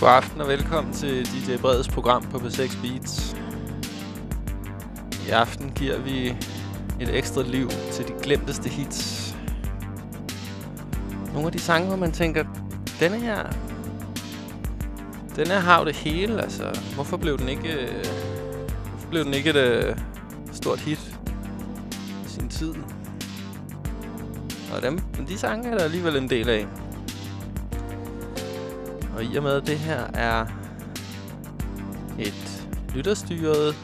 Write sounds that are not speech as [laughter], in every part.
God aften og velkommen til DJ Breds program på B6 Beats. I aften giver vi et ekstra liv til de glemteste hits. Nogle af de sange, hvor man tænker, denne her, den her har jo det hele, altså. Hvorfor blev den ikke, øh, hvorfor blev den ikke et øh, stort hit tid? Og dem, men de sange er der alligevel en del af. Og i og med, at det her er et lytterstyret,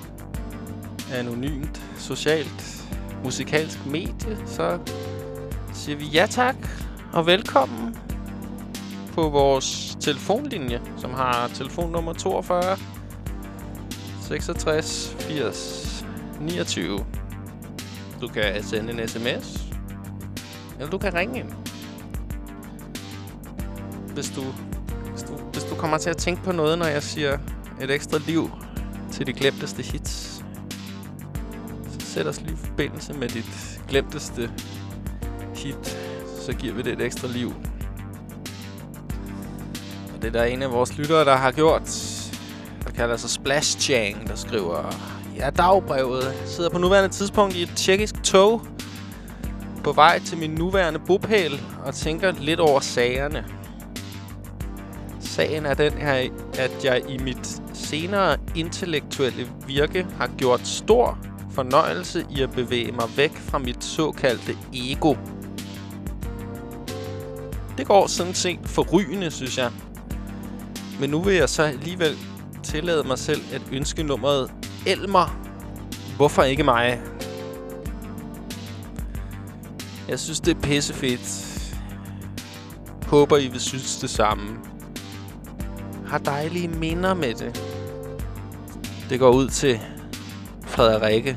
anonymt, socialt, musikalsk medie, så siger vi ja tak og velkommen på vores telefonlinje, som har telefonnummer 42 66 80 29. Du kan sende en sms, eller du kan ringe ind. Hvis du hvis du kommer til at tænke på noget, når jeg siger et ekstra liv til de glemteste hits, så sæt os lige i forbindelse med dit glemteste hit, så giver vi det et ekstra liv. Og det er der en af vores lyttere, der har gjort, der kalder sig Splash Chang, der skriver, Ja, dagbrevet. Jeg sidder på nuværende tidspunkt i et tjekkisk tog på vej til min nuværende bopæl og tænker lidt over sagerne. Sagen er den her, at jeg i mit senere intellektuelle virke har gjort stor fornøjelse i at bevæge mig væk fra mit såkaldte ego. Det går sådan set forrygende, synes jeg. Men nu vil jeg så alligevel tillade mig selv at ønske nummeret Elmer. Hvorfor ikke mig? Jeg synes, det er pissefedt. Håber, I vil synes det samme har dejlige minder med det. Det går ud til Frederikke.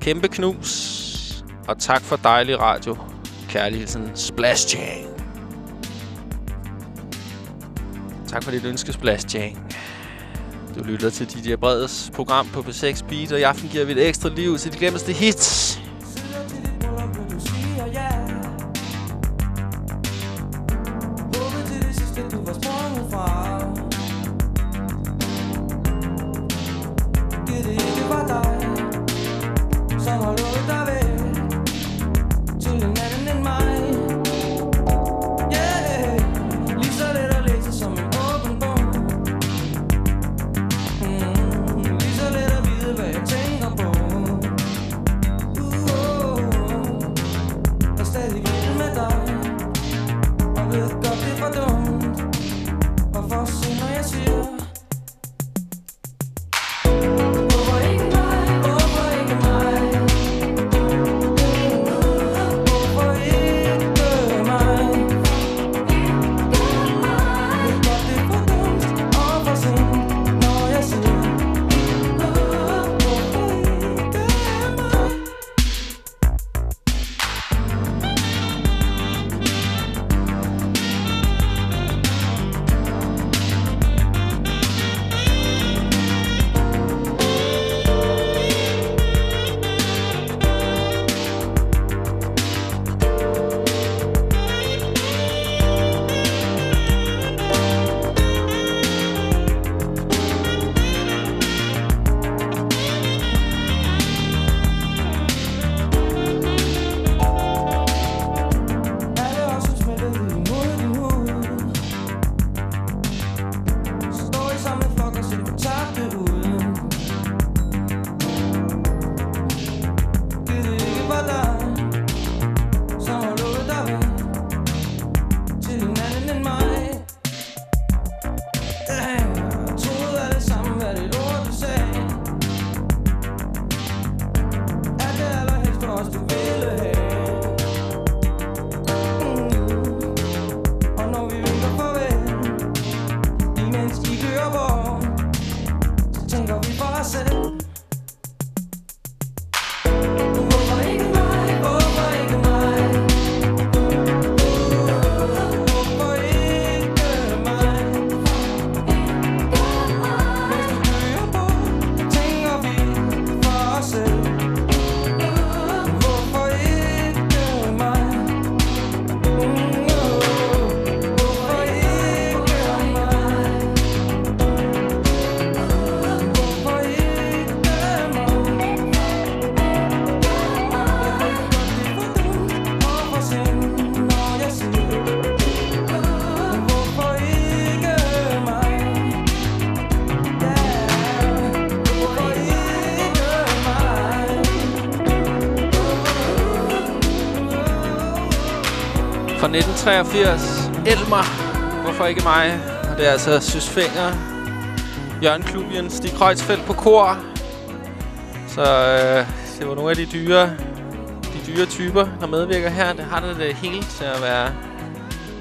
Kæmpe knus. Og tak for dejlig radio. Kærligheden Splash Jam. Tak for dit ønske, Splash Jam. Du lytter til DJ Breds program på P6 Beat, og i aften giver vi et ekstra liv til de glemteste hits. Fra 1983. Elmer. Hvorfor ikke mig? Og det er altså Søs Finger. Jørgen Klubien. Stig Kreutzfeldt på kor. Så øh, det var nogle af de dyre, de dyre typer, der medvirker her. Det har det, det hele til at være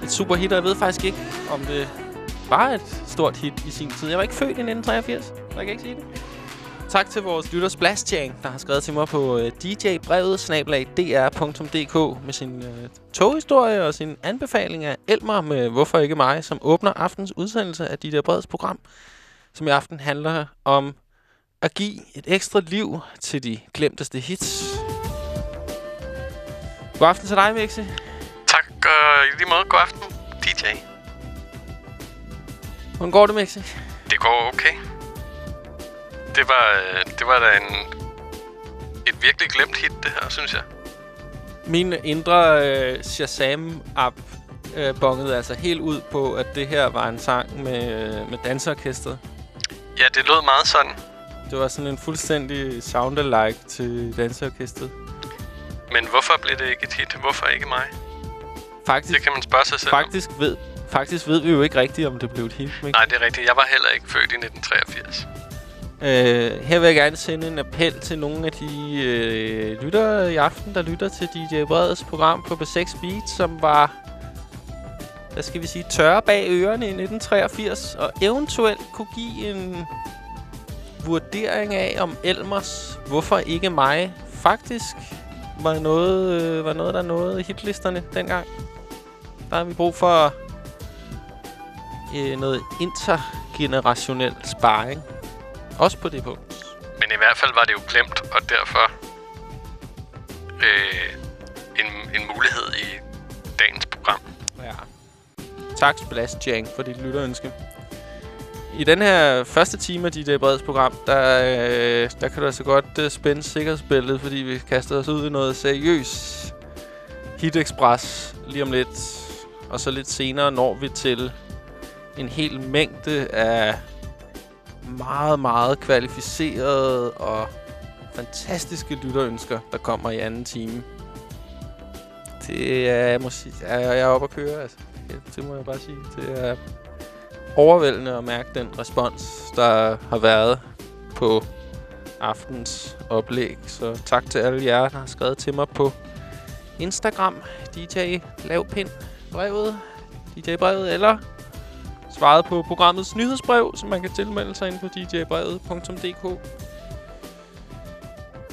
et super hit, og jeg ved faktisk ikke, om det var et stort hit i sin tid. Jeg var ikke født i 1983, så jeg kan ikke sige det. Tak til vores lytter Splashjang, der har skrevet til mig på uh, djbrevet dr.dk med sin uh, toghistorie og sin anbefaling af Elmer med Hvorfor ikke mig, som åbner aftens udsendelse af DJ Breds program, som i aften handler om at give et ekstra liv til de glemteste hits. God aften til dig, Mixi. Tak, og i lige måde god aften, DJ. Hvordan går det, Mixi? Det går okay. Det var, øh, det var da en, et virkelig glemt hit, det her, synes jeg. Min indre øh, Shazam-app øh, bongede altså helt ud på, at det her var en sang med, øh, med danseorkestret. Ja, det lød meget sådan. Det var sådan en fuldstændig sound-alike til danseorkestret. Men hvorfor blev det ikke et hit? Hvorfor ikke mig? Faktisk, Det kan man spørge sig selv faktisk, ved, faktisk ved vi jo ikke rigtigt, om det blev et hit. Ikke? Nej, det er rigtigt. Jeg var heller ikke født i 1983. Øh, her vil jeg gerne sende en appel til nogle af de øh, lyttere i aften, der lytter til DJ Breds program på B6 Beat, som var, hvad skal vi sige, tørre bag ørerne i 1983, og eventuelt kunne give en vurdering af, om Elmers Hvorfor ikke mig faktisk var noget, øh, var noget der nåede hitlisterne dengang. Der har vi brug for øh, noget intergenerationel sparring. Også på det punkt. Men i hvert fald var det jo glemt, og derfor øh, en, en mulighed i dagens program. Ja. Tak, Splash Jank, for dit lytterønske. I den her første time af dit Breds program, der, øh, der kan du altså godt øh, spænde sikkerhedsbæltet, fordi vi kaster os ud i noget seriøs Hit Express lige om lidt. Og så lidt senere når vi til en hel mængde af meget, meget kvalificerede og fantastiske lytterønsker, der kommer i anden time. Det er, jeg må sige, jeg, jeg er oppe at køre, altså. Det, det må jeg bare sige. Det er overvældende at mærke den respons, der har været på aftens oplæg. Så tak til alle jer, der har skrevet til mig på Instagram, DJ Lavpind, brevet, DJ brevet, eller svaret på programmets nyhedsbrev, som man kan tilmelde sig ind på djbrevet.dk.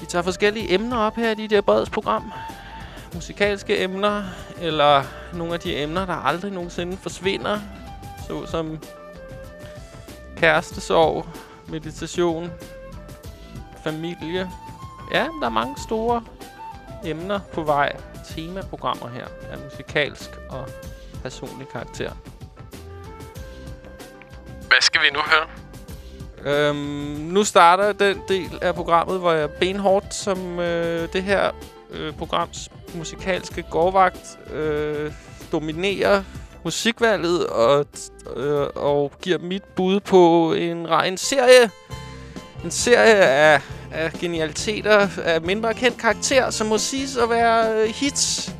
Vi tager forskellige emner op her i DJ Breds program. Musikalske emner, eller nogle af de emner, der aldrig nogensinde forsvinder. Såsom kærestesorg, meditation, familie. Ja, der er mange store emner på vej. Temaprogrammer her af musikalsk og personlig karakter. Hvad skal vi nu høre? Øhm, nu starter den del af programmet, hvor jeg benhårdt som øh, det her øh, programs musikalske gårdvagt øh, dominerer musikvalget og, øh, og giver mit bud på en, en serie en serie af, af genialiteter af mindre kendt karakter, som må siges at være øh, hits.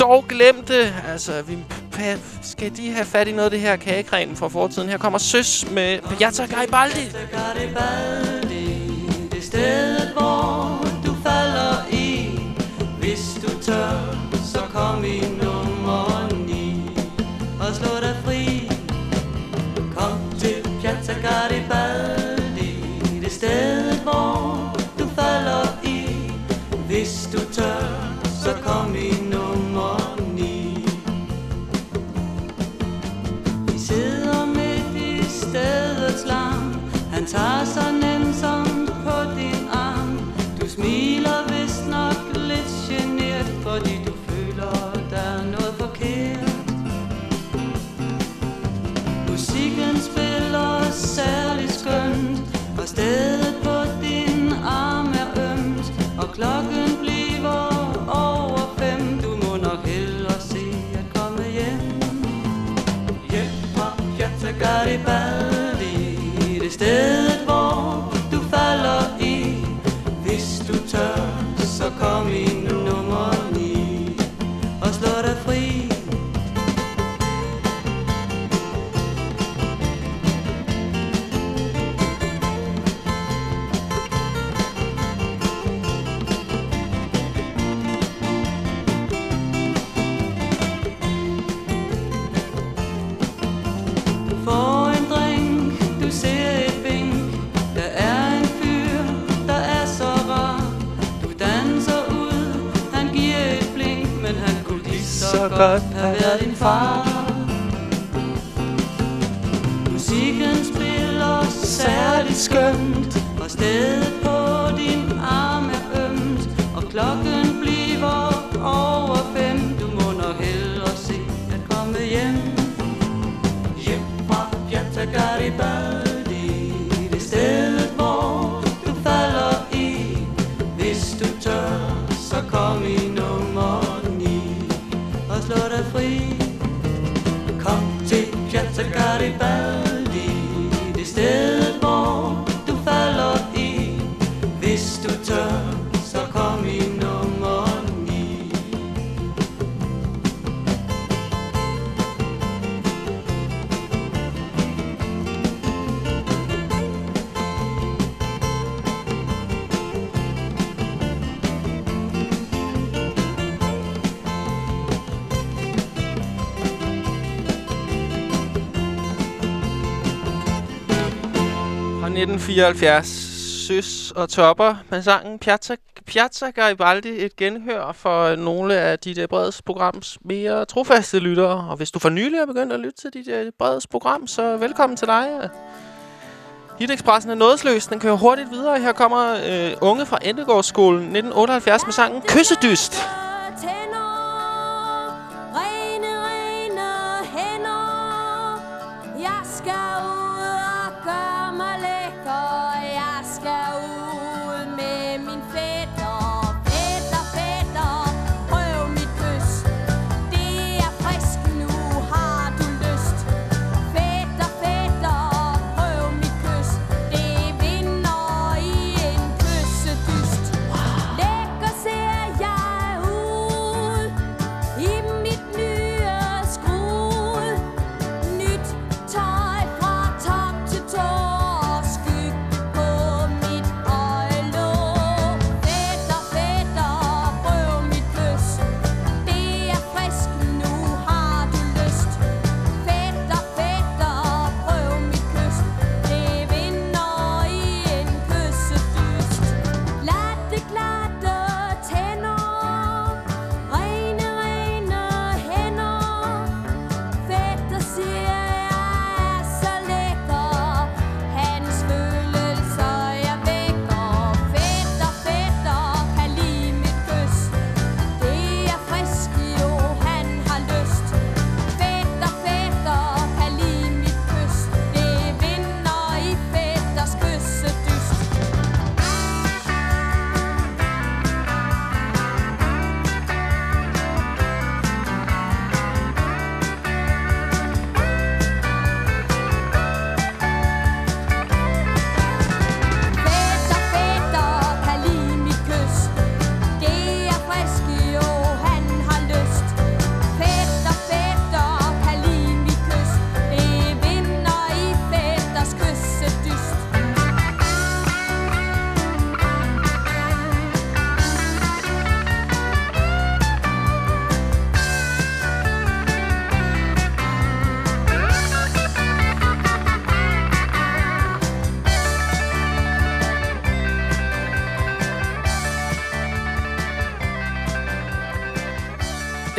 Dog glemte, altså, vi skal de have fat i noget af det her kagecreme fra fortiden. Her kommer Søs med Piazza Garibaldi. Garibaldi, det stedet, hvor du falder i. Hvis du tør, så kom i nummer 9 og slå dig fri. Kom til Piazza Garibaldi, det stedet, hvor du falder i. Hvis du tør, Han tager så nænsomt på din arm. Du smiler vist nok lidt genert Fordi du føler, der er noget forkert. Musikken spiller særlig skønt Og stedet på din arm er ømt Og klokken bliver over fem. Du må nok hellere se at komme hjem. Hjem fra Piazza Garibaldi. Så kom i godt have været din far. Musikken spiller særligt skønt Og stedet på din arm er ømt Og klokken 74, Søs og Topper med sangen Piazza, Piazza Garibaldi et genhør for nogle af DJ Breds programs mere trofaste lyttere. Og hvis du for nylig er begyndt at lytte til DJ Breds program, så velkommen til dig. Hitexpressen er nådesløs, den kører hurtigt videre. Her kommer øh, unge fra Endegårdsskolen 1978 med sangen Kyssedyst. Kyssedyst.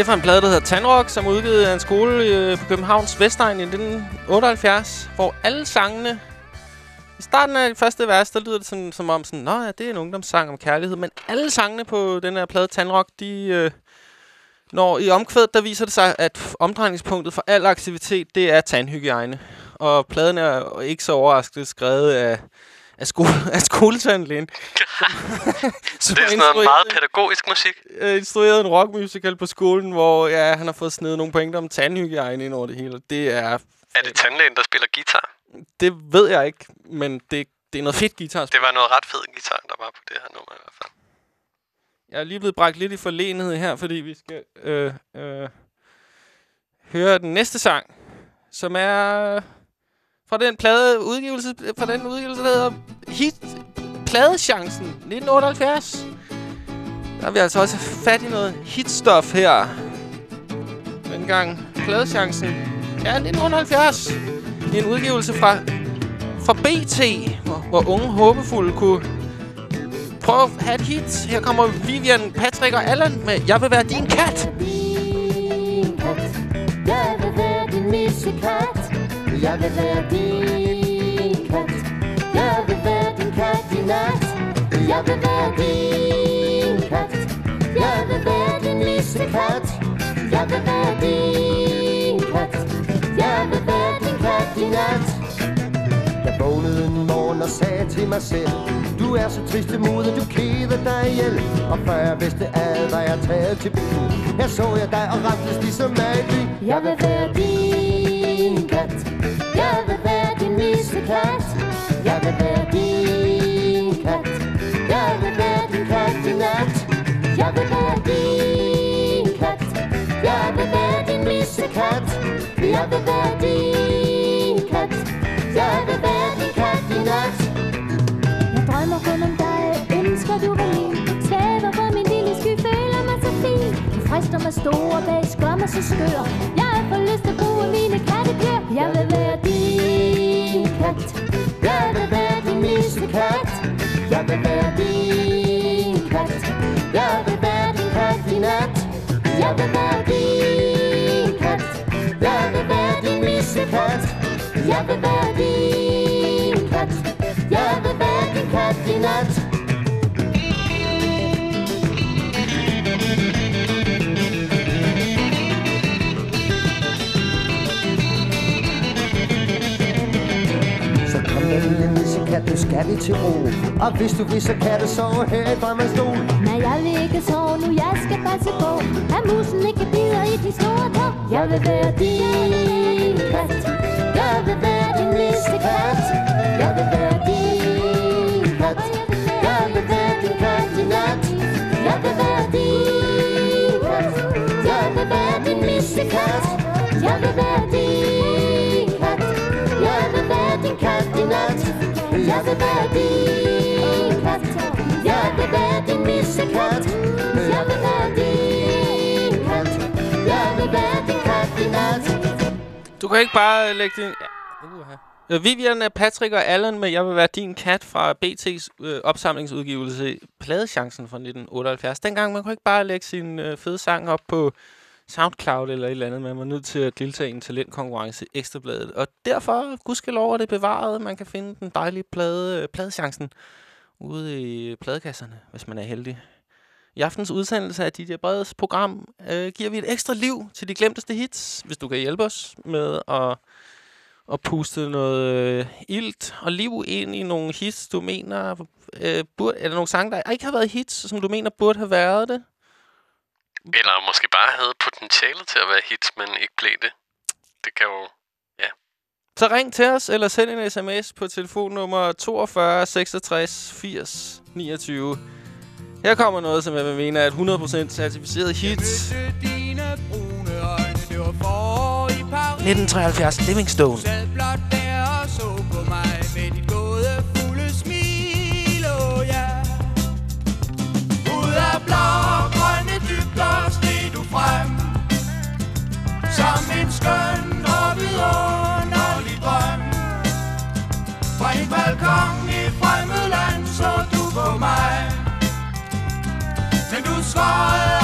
Det er fra en plade, der hedder Tanrock, som er udgivet af en skole øh, på Københavns Vestegn i 1978, hvor alle sangene... I starten af det første vers, der lyder det sådan, som om, sådan, Nå ja, det er en ungdomssang om kærlighed, men alle sangene på den her plade Tanrock, de... Øh, når i omkvædet, der viser det sig, at omdrejningspunktet for al aktivitet, det er tandhygiejne. Og pladen er ikke så overraskende skrevet af, af, skole, [laughs] af skoletandlægen. [laughs] Så [laughs] det er sådan noget meget pædagogisk musik. øh, instrueret en rockmusical på skolen, hvor ja, han har fået snedet nogle pointer om tandhygiejne ind over det hele. Det er... Er det tandlægen, der spiller guitar? Det ved jeg ikke, men det, det er noget fedt guitar. Det var noget ret fed guitar, der var på det her nummer i hvert fald. Jeg er lige blevet bragt lidt i forlegenhed her, fordi vi skal øh, øh, høre den næste sang, som er fra den plade udgivelse, fra den udgivelse, der hedder Hit Pladechancen 1978. Der har vi altså også fat i noget hitstof her. Dengang Pladechancen ja, 1970. En udgivelse fra, fra BT, hvor, hvor unge håbefulde kunne prøve at have et hit. Her kommer Vivian, Patrick og Allan med Jeg vil være din kat. Jeg vil være din kat. Jeg vil være din kat i nat. Jeg vil være din kat. Jeg vil være din næste kat Jeg vil være din kat. Jeg vil være din kat i nat. Jeg vågnede en morgen og sagde til mig selv Du er så triste modet, du keder dig ihjel. Og før jeg vidste alt, var jeg taget til byen Her så jeg dig og ramtes ligesom mig Jeg vil være din jeg vil være din missekat Jeg vil være din kat Jeg vil være din kat i nat Jeg vil være din kat Jeg vil være din missekat Jeg frister store bag, skrømmer så skør. Jeg har får lyst til at bruge mine katteklør. Jeg vil være din kat. Jeg vil være din missekat Jeg vil være din kat. Jeg vil være din kat i nat. Jeg vil være din kat. Jeg vil være din missekat Jeg vil være din kat. Jeg vil være din kat i nat. Missekat, nu skal vi til ro. Og hvis du vil, så kan du sove her i drømmestol Nej, jeg vil ikke sove nu, jeg skal passe på. At musen ikke bider i de store tå Jeg vil være din kat. Jeg vil være din missekat Jeg vil være din kat. Jeg vil være din kat i nat. Jeg vil være din kat. Jeg vil være din missekat Jeg vil være din Jeg vil være din kat Jeg vil være din missekat Jeg vil være din kat Jeg vil være din kat i nat Du kan ikke bare øh, lægge din... Ja. Uh-huh. Øh, Vivian, Patrick og Allen med Jeg vil være din kat fra BT's øh, opsamlingsudgivelse Pladechancen fra 1978. Dengang man kunne ikke bare lægge sin øh, fede sang op på Soundcloud eller et eller andet. Man var nødt til at deltage i en talentkonkurrence i Ekstrabladet. Og derfor, gudskelov er det bevaret. Man kan finde den dejlige plade, øh, pladechancen ude i pladekasserne, hvis man er heldig. I aftens udsendelse af DJ Breds program øh, giver vi et ekstra liv til de glemteste hits, hvis du kan hjælpe os med at, at puste noget øh, ilt og liv ind i nogle hits, du mener, øh, burde, eller nogle sange, der ikke har været hits, som du mener burde have været det. Eller måske bare havde potentialet til at være hits, men ikke blev det. Det kan jo... Så ring til os, eller send en sms på telefonnummer 42 66 80 29. Her kommer noget, som jeg vil mene er et 100% certificeret hit. Dine brune øjne, det var forår i Paris 1973, Livingstone. Sad blot der og så på mig med dit gådefulde smil, oh ja Ud af blå Som en skøn og vidunderlig drøm. Fra en balkon i fremmed land så du på mig. Men du svarede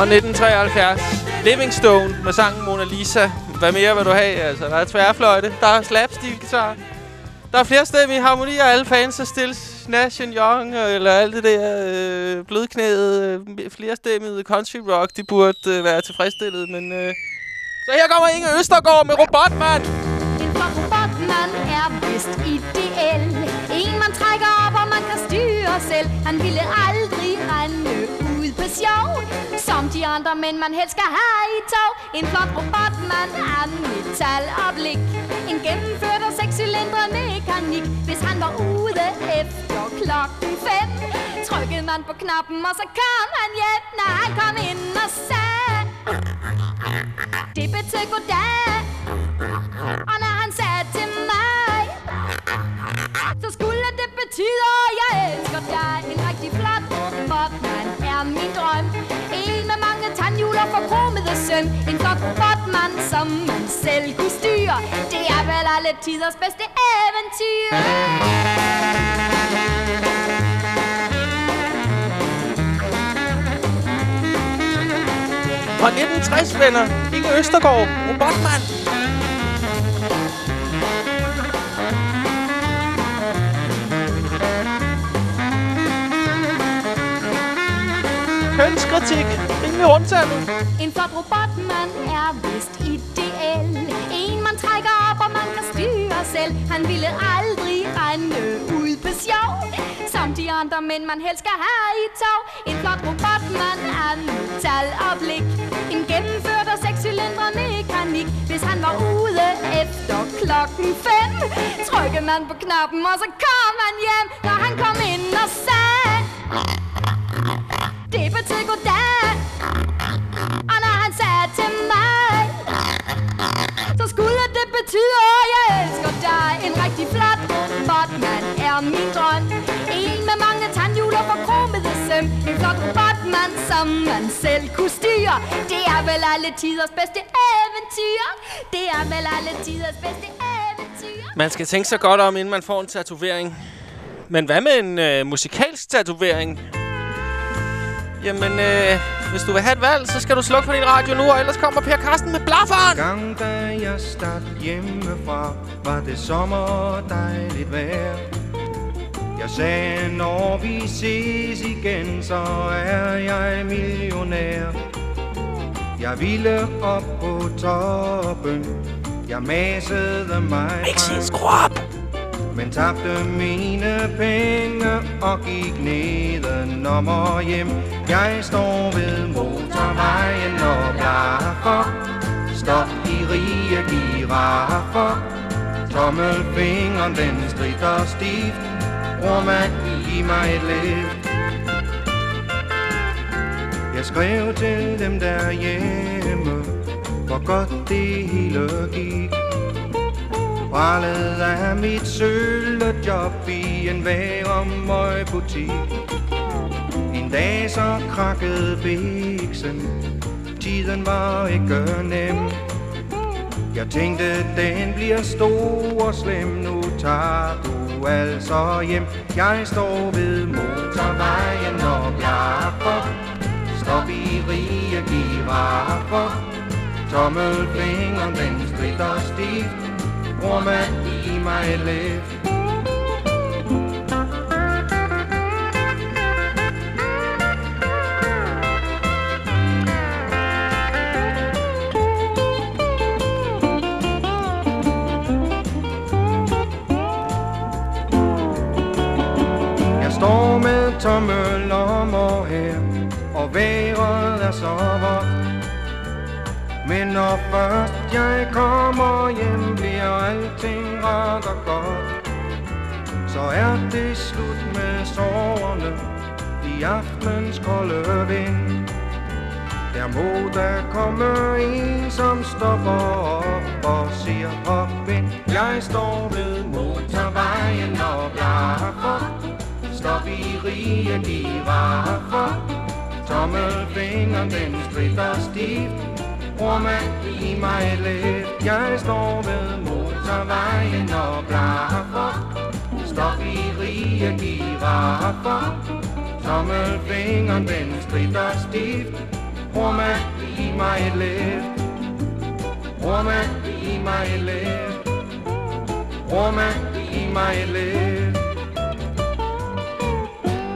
Og 1973. Livingstone med sangen Mona Lisa. Hvad mere vil du have? Altså, der er tværfløjte, der er slapsteel-guitar. Der er flerstemmig harmoni og alle fans af Stills, Nash Young, øh, eller alt det der øh, blødknæede, øh, flerstemmede country rock, de burde øh, være tilfredsstillet, men... Øh. Så her kommer Inge Østergaard med Robotmand. En flot robotmand er vist ideel En man trækker op, og man kan styre selv. Han ville aldrig rende ud på sjov Som de andre mænd, man helst skal have i tog. En flot robotmand af metal og blik En gennemført og sekscylindret mekanik. Hvis han var ude efter klokken fem Trykkede man på knappen, og så kom han hjem. Når han kom ind og sagde Det betød goddag. Og når han sagde til mig Så skulle det betyde, at jeg elsker En rigtig flot robotmand er min drøm En med mange tandhjul og forkromede søm En flot robotmand, som man selv kunne styre Det er vel alle tiders bedste eventyr Fra 1960, venner. Inge Østergaard. Robotmand. Selvkritik. Rimelig rundtallet. En flot robotmand er vist ideel En man trækker op, og man kan styre selv. Han ville aldrig rende ud på sjov Som de andre mænd, man helst skal have i tog. En flot robotmand er metal og blik. En gennemført og sekscylindre mekanik Hvis han var ude efter klokken fem Trykkede man på knappen, og så kom han hjem Når han kom ind og sagde det til goddag og når han sagde til mig Så skulle det betyde, at jeg elsker dig. En rigtig flot robotmand er min drøm. En med mange tandhjul og forkromede søm. En flot robotmand, som man selv kunne styre. Det er vel alle tiders bedste eventyr. Det er vel alle tiders bedste eventyr. Man skal tænke sig godt om, inden man får en tatovering. Men hvad med en øh, musikalsk tatovering? Jamen, øh, hvis du vil have et valg, så skal du slukke for din radio nu, og ellers kommer Per Karsten med blafferen. Gang da jeg startede hjemmefra, var det sommer og dejligt vejr. Jeg sagde, når vi ses igen, så er jeg millionær. Jeg ville op på toppen, jeg masede mig Ikke skru op men tabte mine penge og gik nedenom og hjem. Jeg står ved motorvejen og blaffer. Stop i rige giraffer. Tommelfingeren den strider stift. Bror man i mig et lift. Jeg skrev til dem derhjemme, hvor godt det hele gik. Prallet af mit sølvjob i en væremøgbutik En dag så krakkede biksen. Tiden var ikke nem. Jeg tænkte, den bliver stor og slem. Nu tager du altså hjem. Jeg står ved motorvejen og blaffer Stop i rige giraffer Tommelfingeren den stritter stift woman in i life. Jeg står med tomme lommer her Og vejret er så vådt men når først jeg kommer hjem, bliver alting ret og godt. Så er det slut med sårene i aftenens kolde vind. Der må der komme en, som stopper op og siger hop ind. Jeg står ved motorvejen og blaffer. Stop i rige giraffer. Tommelfingeren den stritter stift. Bror man i mig lidt Jeg står ved motorvejen og blaffer Stop i rige giraffer Tommelfingeren den strider stift Rumme, giv mig et lidt. Rumme, giv mig et lidt. Rumme, giv mig et lidt.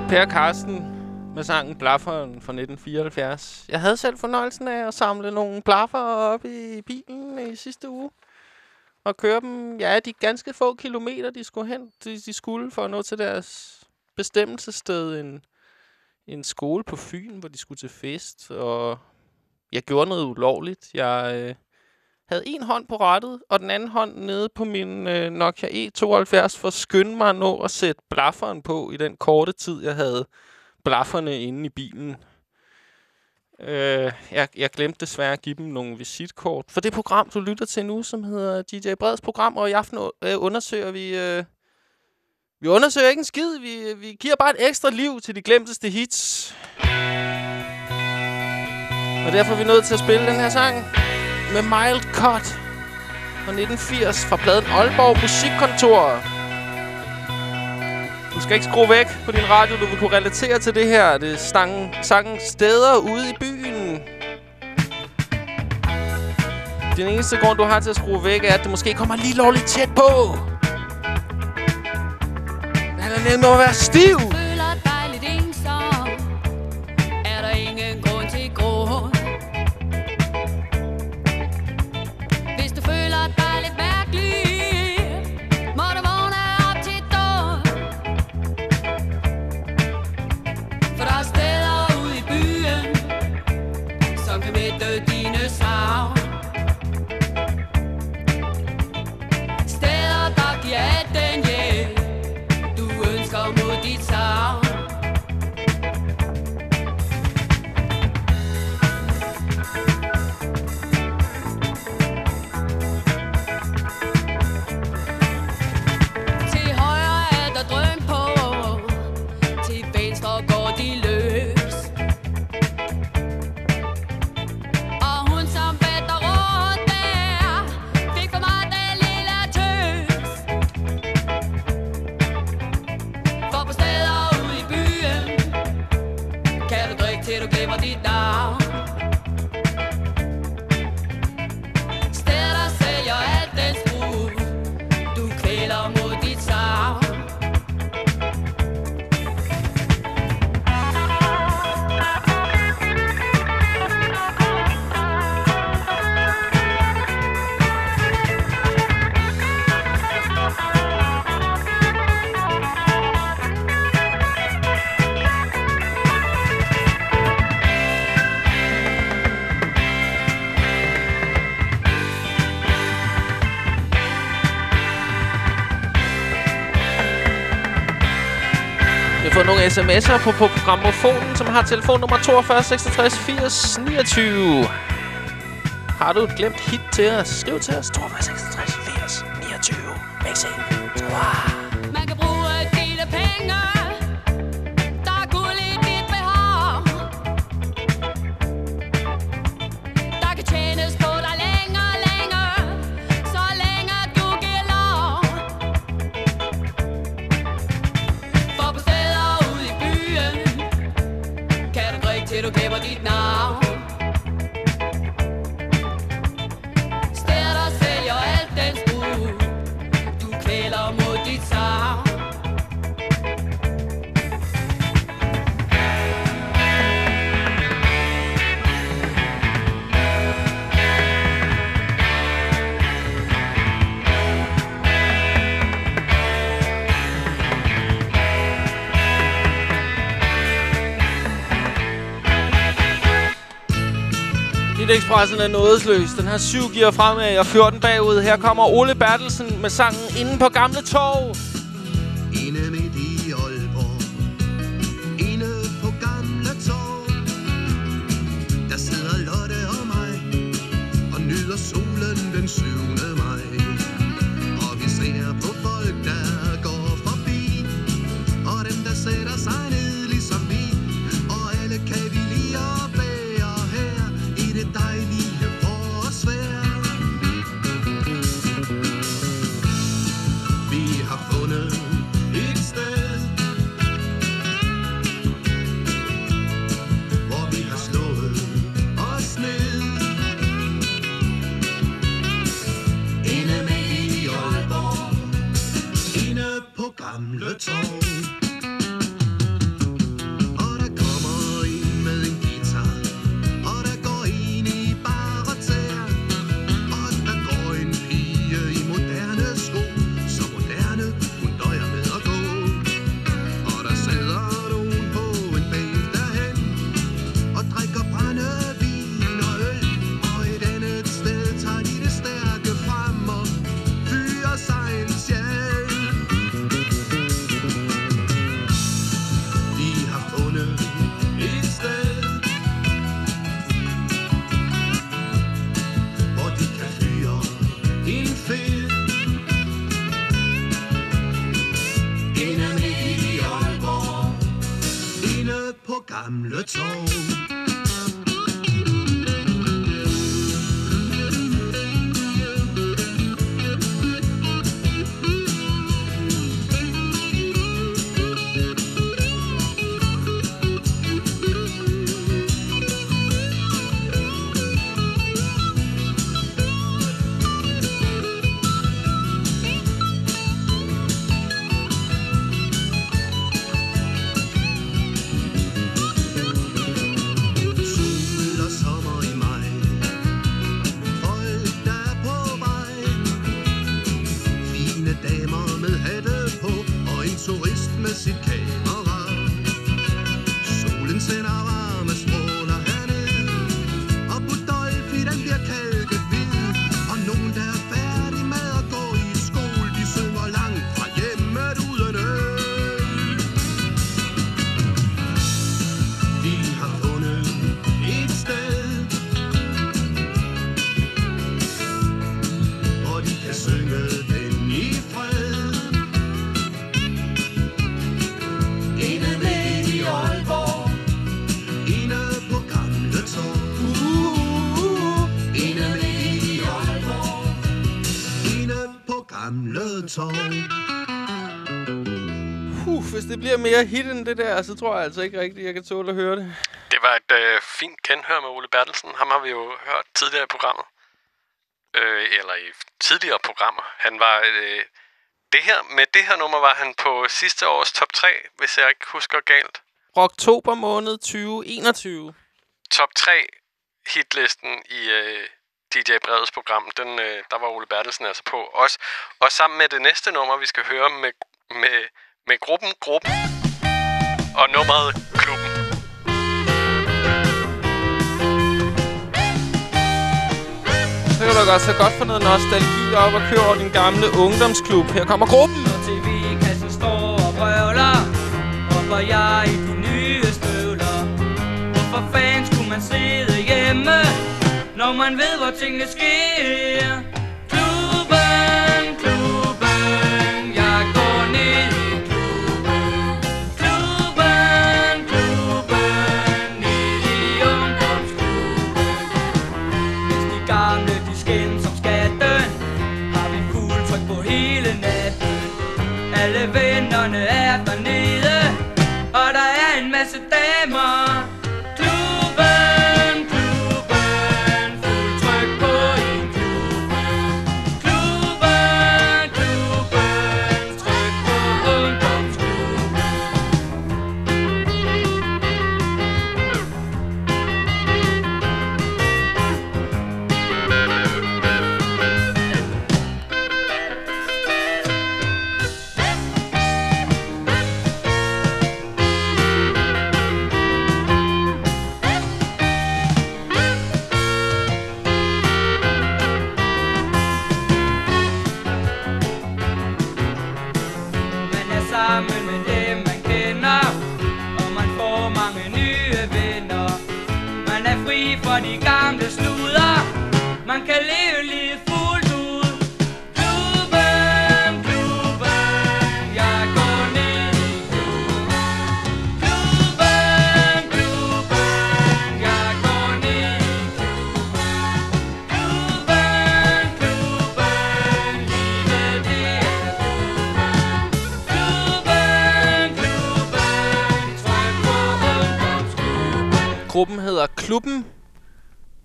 Per Carsten, med sangen Blafferen fra 1974. Jeg havde selv fornøjelsen af at samle nogle blaffer op i bilen i sidste uge. Og køre dem, ja, de ganske få kilometer, de skulle hen, de, de skulle for at nå til deres bestemmelsessted. En, en skole på Fyn, hvor de skulle til fest. Og jeg gjorde noget ulovligt. Jeg øh, havde en hånd på rattet, og den anden hånd nede på min øh, Nokia E72 for at skynde mig at nå at sætte blafferen på i den korte tid, jeg havde blafferne inde i bilen. Øh, jeg, jeg glemte desværre at give dem nogle visitkort. For det program, du lytter til nu, som hedder DJ Breds program, og i aften øh, undersøger vi... Øh, vi undersøger ikke en skid. Vi, øh, vi giver bare et ekstra liv til de glemteste hits. Og derfor er vi nødt til at spille den her sang med Mild Cut fra 1980 fra pladen Aalborg Musikkontor. Du skal ikke skrue væk på din radio, du vil kunne relatere til det her. Det er stangen, sangen Steder ude i byen. Den eneste grund, du har til at skrue væk, er, at det måske kommer lige lovligt tæt på. Han er nemt at være stiv. føler dig lidt ensom Er der ingen grund til gråd sms'er på, på grammofonen, som har telefonnummer 42 66 80 29. Har du et glemt hit til os? Skriv til os. 42 66 Dit er nådesløs. Den har syv gear fremad og 14 bagud. Her kommer Ole Bertelsen med sangen Inden på Gamle Torv. bliver mere hit end det der, så tror jeg altså ikke rigtigt, jeg kan tåle at høre det. Det var et øh, fint genhør med Ole Bertelsen. Ham har vi jo hørt tidligere i programmet. Øh, eller i tidligere programmer. Han var... Øh, det her, med det her nummer var han på sidste års top 3, hvis jeg ikke husker galt. Oktober måned 2021. Top 3 hitlisten i øh, DJ Brevets program, den, øh, der var Ole Bertelsen altså på. Også, og sammen med det næste nummer, vi skal høre med, med med gruppen Gruppen og nummeret Klubben. Så kan du også godt få noget nostalgi op og køre over din gamle ungdomsklub. Her kommer Gruppen. Når tv-kassen står og brøvler, hvorfor jeg i de nye støvler? Hvorfor fanden skulle man sidde hjemme, når man ved, hvor tingene sker? gruppen hedder Klubben.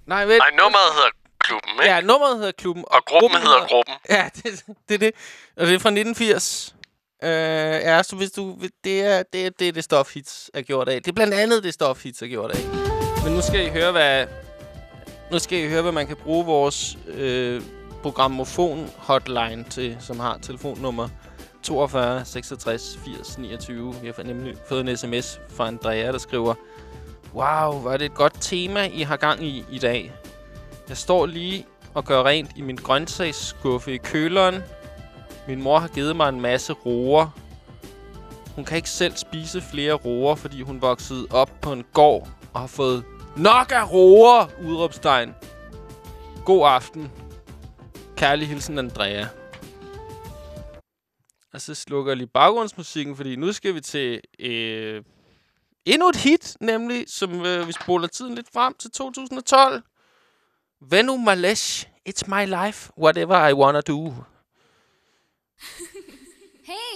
Nej, vent. Nej, nummeret hedder Klubben, ikke? Ja, nummeret hedder Klubben. Og, og gruppen, gruppen hedder, hedder Gruppen. Ja, det, det er det. Og det er fra 1980. Øh, ja, så hvis du... Det er det, er, det, er det Stof Hits er gjort af. Det er blandt andet det Stof Hits er gjort af. Men nu skal I høre, hvad... Nu skal I høre, hvad man kan bruge vores øh, programmofon hotline til, som har telefonnummer 42 66 80 29. Vi har nemlig fået en sms fra Andrea, der skriver, Wow, hvor er det et godt tema, I har gang i i dag. Jeg står lige og gør rent i min grøntsagsskuffe i køleren. Min mor har givet mig en masse roer. Hun kan ikke selv spise flere roer, fordi hun voksede op på en gård og har fået nok af roer, udråbstegn. God aften. Kærlig hilsen, Andrea. Og så slukker jeg lige baggrundsmusikken, fordi nu skal vi til øh, endnu et hit, nemlig, som øh, vi spoler tiden lidt frem til 2012. Venu Malesh, It's My Life, Whatever I Wanna Do. [laughs] Hey,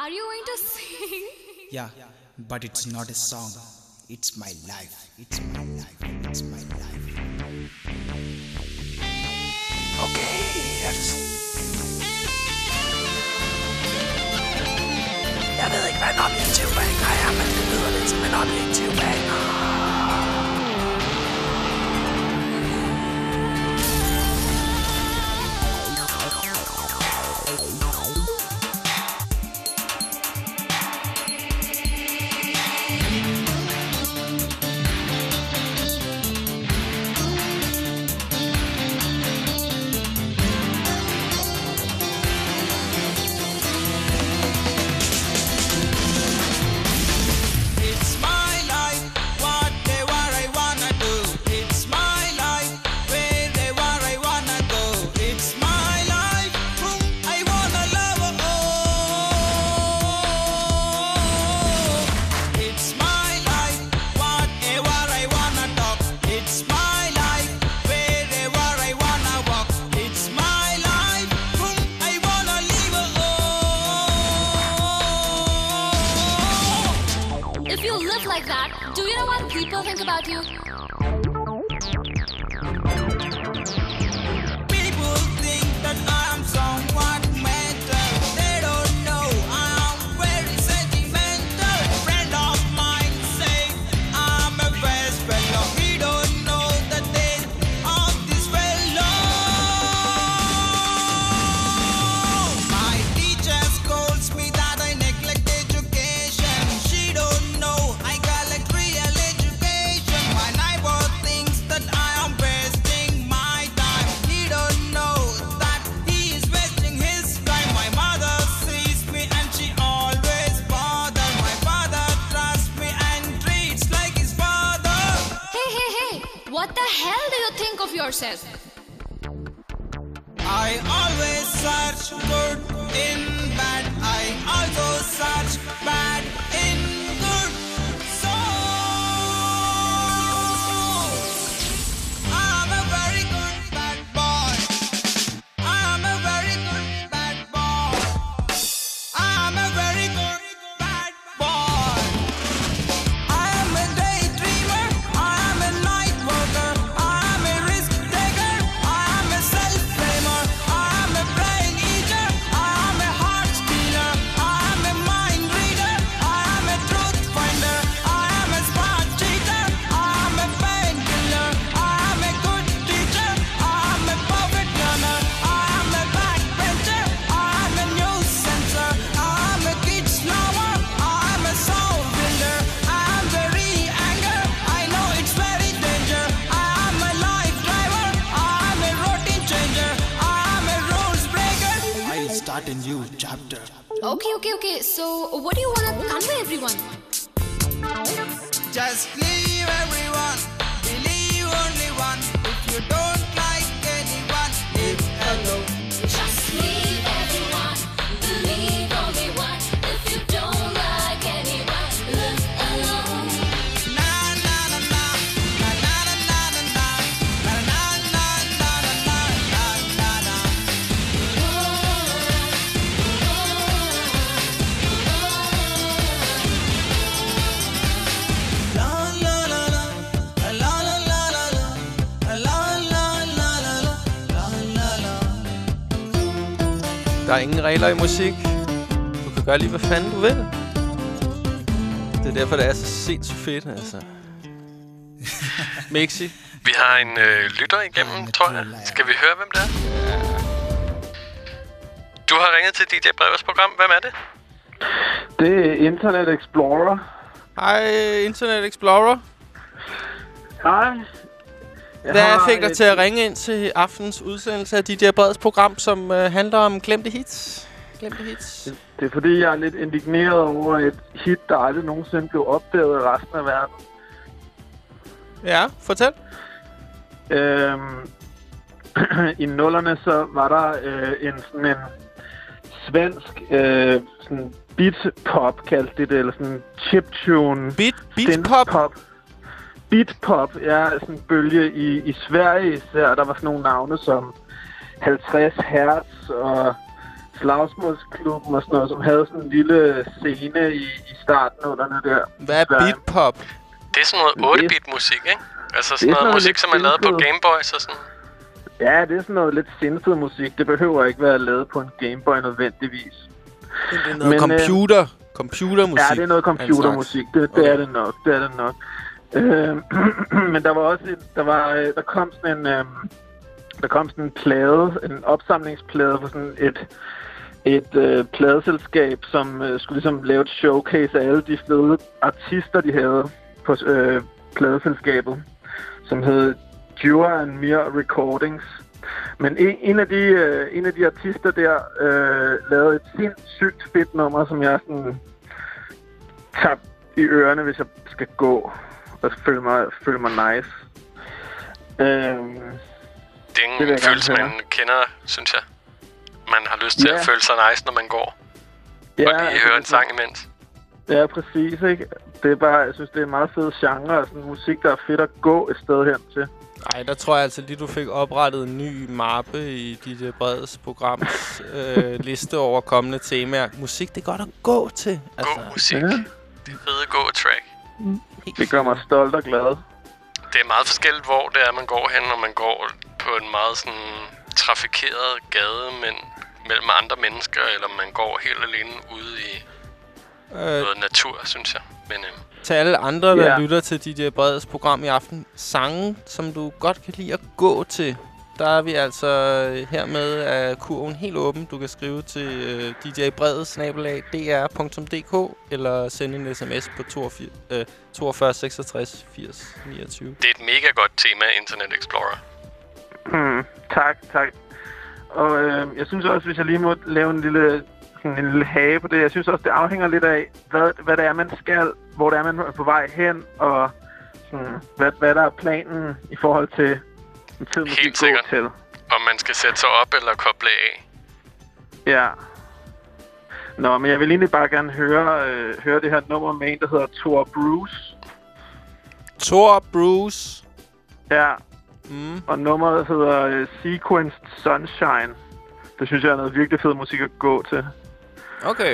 are you going to sing? Yeah, but it's not a song. It's my life. It's my life. It's my life. Okay, jeg, jeg ved ikke, hvad en objektiv banger er, men det It's Monopoly 2 way. Der er ingen regler i musik. Du kan gør lige, hvad fanden du vil. Det er derfor, det er så sindssygt fedt, altså. Mixi. Vi har en øh, lytter igennem, tror jeg. Skal vi høre, hvem det er? Du har ringet til DJ Brevers program. Hvem er det? Det er Internet Explorer. Hej, Internet Explorer. Hej. Jeg Hvad fik dig til at ringe ind til aftens udsendelse af DJ Breds program, som øh, handler om glemte hits? Glemte hits. Det er fordi, jeg er lidt indigneret over et hit, der aldrig nogensinde blev opdaget i resten af verden. Ja, fortæl. Øhm, [clears throat] I nullerne så var der øh, en sådan en svensk øh, sådan beat-pop, kaldte de det, eller sådan chiptune. Beat, beat-pop? pop. Beat-pop, ja, sådan en bølge i, i Sverige især. Der var sådan nogle navne som 50 Hertz og Slagsmålsklubben og sådan noget, som havde sådan en lille scene i, i starten under det der. Hvad er beat-pop? Det er sådan noget 8-bit musik, ikke? Altså er sådan noget sådan noget musik, som er lavet på. Gameboys og sådan. Ja, det er sådan noget lidt sindssygt musik. Det behøver ikke være lavet på en Gameboy nødvendigvis. Det er noget computer. Computermusik. Ja, det er noget computermusik. Det, det okay. er det nok. Det er det nok. Øh, [clears throat] men der var også et, der var øh, der kom sådan en øh, der kom sådan en plade, en opsamlingsplade for sådan et et øh, pladeselskab, som øh, skulle ligesom lave et showcase af alle de fede artister, de havde på øh, pladeselskabet, som hed Jura and Mir Recordings. Men en, en, af de, øh, en af de artister der øh, lavede et sindssygt fedt nummer, som jeg sådan tabte i ørerne, hvis jeg skal gå og føle mig, føle mig nice. Øhm, Det er Det en jeg følelse, man kender, synes jeg. Man har lyst til Ja. at føle sig nice, når man går. ja, Og lige altså, høre en det- sang imens. Ja, præcis, ikke? Det er bare, jeg synes, det er en meget fed genre, og sådan musik, der er fedt at gå et sted hen til. Nej, der tror jeg altså lige, du fik oprettet en ny mappe i dit Breds programs [laughs] øh, liste over kommende temaer. Musik, det er godt at gå til. Altså, God musik. Ja. Det er fede gå-track. Det gør mig stolt og glad. Det er meget forskelligt, hvor det er, man går hen, når man går på en meget sådan trafikeret gade men, mellem andre mennesker, eller man går helt alene ude i øh, noget natur, synes jeg. Men øh, til alle andre, der Ja. lytter til DJ Breds program i aften. Sange, som du godt kan lide at gå til. Der er vi altså øh, hermed af kurven helt åben. Du kan skrive til øh, djbredet-dr.dk eller sende en sms på 42, øh, 42 66 80 29. det er et mega godt tema, Internet Explorer. Hmm, tak, tak. Og øh, jeg synes også, hvis jeg lige må lave en lille, sådan en lille hage på det, jeg synes også, det afhænger lidt af, hvad, hvad det er, man skal, hvor det er, man er på vej hen, og sådan, hvad, hvad der er planen i forhold til en tid, man skal Helt sikkert. til. Om man skal sætte sig op eller koble af. Ja. Nå, men jeg vil egentlig bare gerne høre, øh, høre det her nummer med en, der hedder Thor Bruce. Thor Bruce. Ja, Mm. og nummeret hedder øh, Sequenced Sunshine. Det synes jeg er noget virkelig fed musik at gå til. Okay.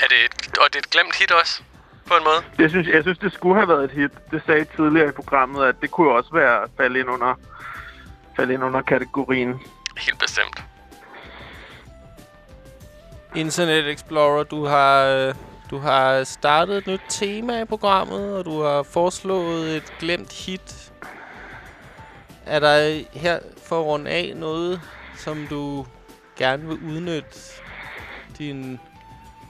Er det et, og det er et glemt hit også, på en måde? Jeg synes, jeg synes, det skulle have været et hit. Det sagde tidligere i programmet, at det kunne jo også være falde ind under, falde ind under kategorien. Helt bestemt. Internet Explorer, du har, du har startet et nyt tema i programmet, og du har foreslået et glemt hit. Er der her for at runde af noget, som du gerne vil udnytte din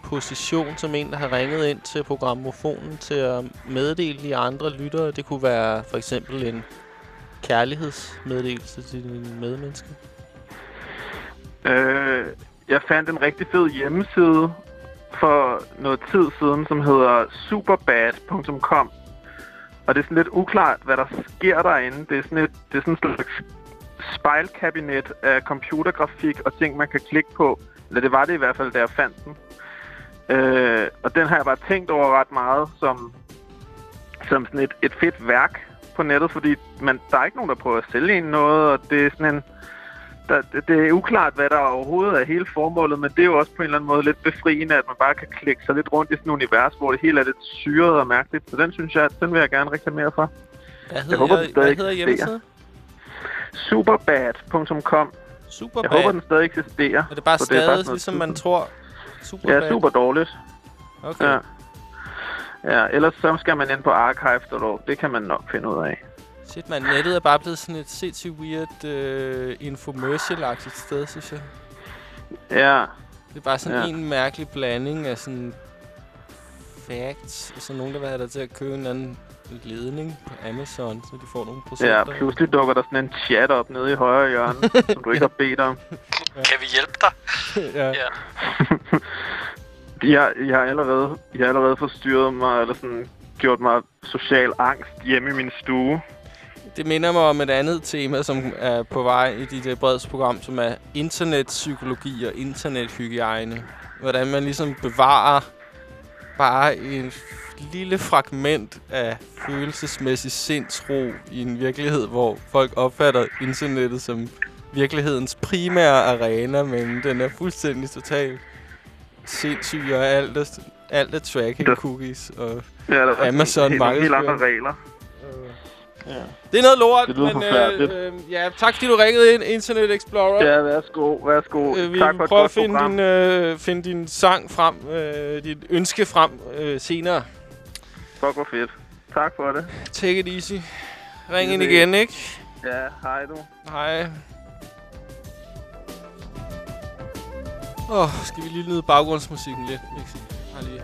position som en, der har ringet ind til programmofonen til at meddele de andre lyttere? Det kunne være for eksempel en kærlighedsmeddelelse til dine medmennesker. Øh, jeg fandt en rigtig fed hjemmeside for noget tid siden, som hedder superbad.com. Og det er sådan lidt uklart, hvad der sker derinde. Det er sådan et, det er sådan et slags spejlkabinet af computergrafik og ting, man kan klikke på. Eller det var det i hvert fald, da jeg fandt den. Øh, og den har jeg bare tænkt over ret meget som, som sådan et, et fedt værk på nettet, fordi man, der er ikke nogen, der prøver at sælge en noget, og det er sådan en... Der, det, det er uklart, hvad der overhovedet er hele formålet, men det er jo også på en eller anden måde lidt befriende, at man bare kan klikke sig lidt rundt i sådan et univers, hvor det hele er lidt syret og mærkeligt. Så den synes jeg, den vil jeg gerne reklamere for. Hvad Jeg håber, den hvad stadig hedder hjemmesiden? Superbad.com Superbad. Jeg håber, den stadig eksisterer. Er det bare Så det er stadig, ligesom man tror? Super Ja, super dårligt. Okay. Ja. Ja, ellers så skal man ind på archive.org. Det kan man nok finde ud af. Shit, man. Nettet er bare blevet sådan et sindssygt weird uh, infomercial-agtigt sted, synes jeg. Ja. Det er bare sådan Ja. en mærkelig blanding af sådan facts, og så nogen, der vil have dig til at købe en anden ledning på Amazon, så de får nogle procenter. Ja, pludselig dukker der sådan en chat op nede i højre hjørne, [laughs] som du ikke har bedt om. [laughs] Kan vi hjælpe dig? [laughs] ja. ja. Jeg, jeg, har allerede, jeg har allerede forstyrret mig, eller sådan gjort mig social angst hjemme i min stue. Det minder mig om et andet tema, som er på vej i dit Breds program, som er internetpsykologi og internethygiejne. Hvordan man ligesom bevarer bare en lille fragment af følelsesmæssig sindsro i en virkelighed, hvor folk opfatter internettet som virkelighedens primære arena, men den er fuldstændig totalt sindssyg, og alt er, alt er tracking Der- cookies og Ja, der er Amazon helt, helt andre markedsføring. regler. Ja. Det er noget lort, Det men øh, øh, ja, tak fordi du ringede ind, Internet Explorer. Ja, værsgo, værsgo. Øh, vi tak for prøver at finde program. din, øh, finde din sang frem, øh, dit ønske frem øh, senere. Fuck, hvor fedt. Tak for det. Take it easy. Ring ind igen, ikke? Ja, hej du. Hej. Åh, oh, skal vi lige nyde baggrundsmusikken lidt, Mixi? Har lige.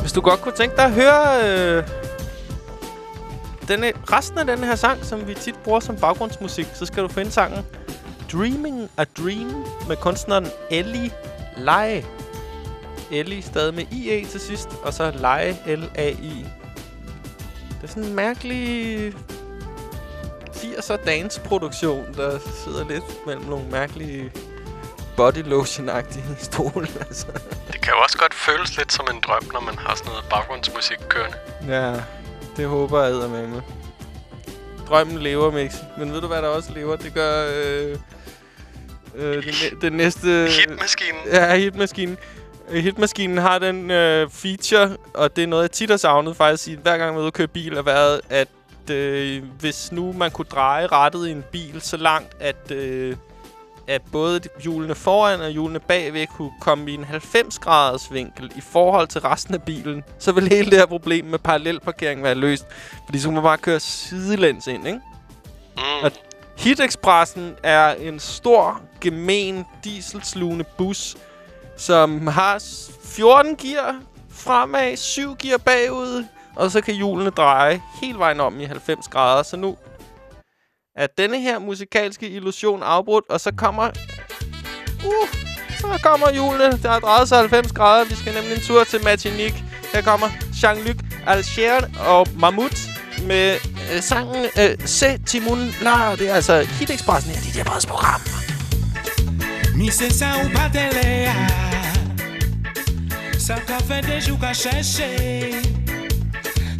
Hvis du godt kunne tænke dig at høre øh, denne, resten af den her sang, som vi tit bruger som baggrundsmusik, så skal du finde sangen Dreaming a Dream med kunstneren Ellie Lai. Ellie stadig med IE til sidst, og så Lai, L-A-I. Det er sådan en mærkelig 80'er dance-produktion, der sidder lidt mellem nogle mærkelige body lotion-agtige stole. Altså. Det kan jo også godt føles lidt som en drøm, når man har sådan noget baggrundsmusik kørende. Ja, det håber jeg med med. Drømmen lever, Mixi. Men ved du, hvad der også lever? Det gør øh, øh, det, næ- det næste... Hitmaskinen. Ja, hitmaskinen. Hitmaskinen har den øh, feature, og det er noget, jeg tit har savnet faktisk, i, hver gang jeg er ude og køre bil, har været, at øh, hvis nu man kunne dreje rettet i en bil så langt, at, øh, at både de- hjulene foran og hjulene bagved kunne komme i en 90-graders vinkel i forhold til resten af bilen, så ville hele det her problem med parallelparkering være løst. Fordi så kunne man bare køre sidelæns ind, ikke? Mm. Og Hit Expressen er en stor, gemen, dieselslugende bus, som har s- 14 gear fremad, 7 gear bagud, og så kan hjulene dreje hele vejen om i 90 grader. Så nu er denne her musikalske illusion afbrudt, og så kommer... Uh, så kommer julene. der har drejet sig 90 grader. Vi skal nemlig en tur til Martinique. Her kommer Jean-Luc Alger og Mahmoud med øh, sangen øh, Se Timon La. Det er altså Hit Expressen her, dit Breds program. Mi se sa ou pa tele a Sa ka fe de jou ka chèche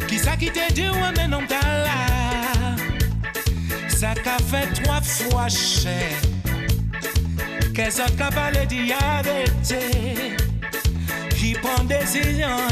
Ki sa ki te di ou ane non ta la Sa ka fe trois fois chè Ke zot ka pale di arete Ki pon desisyon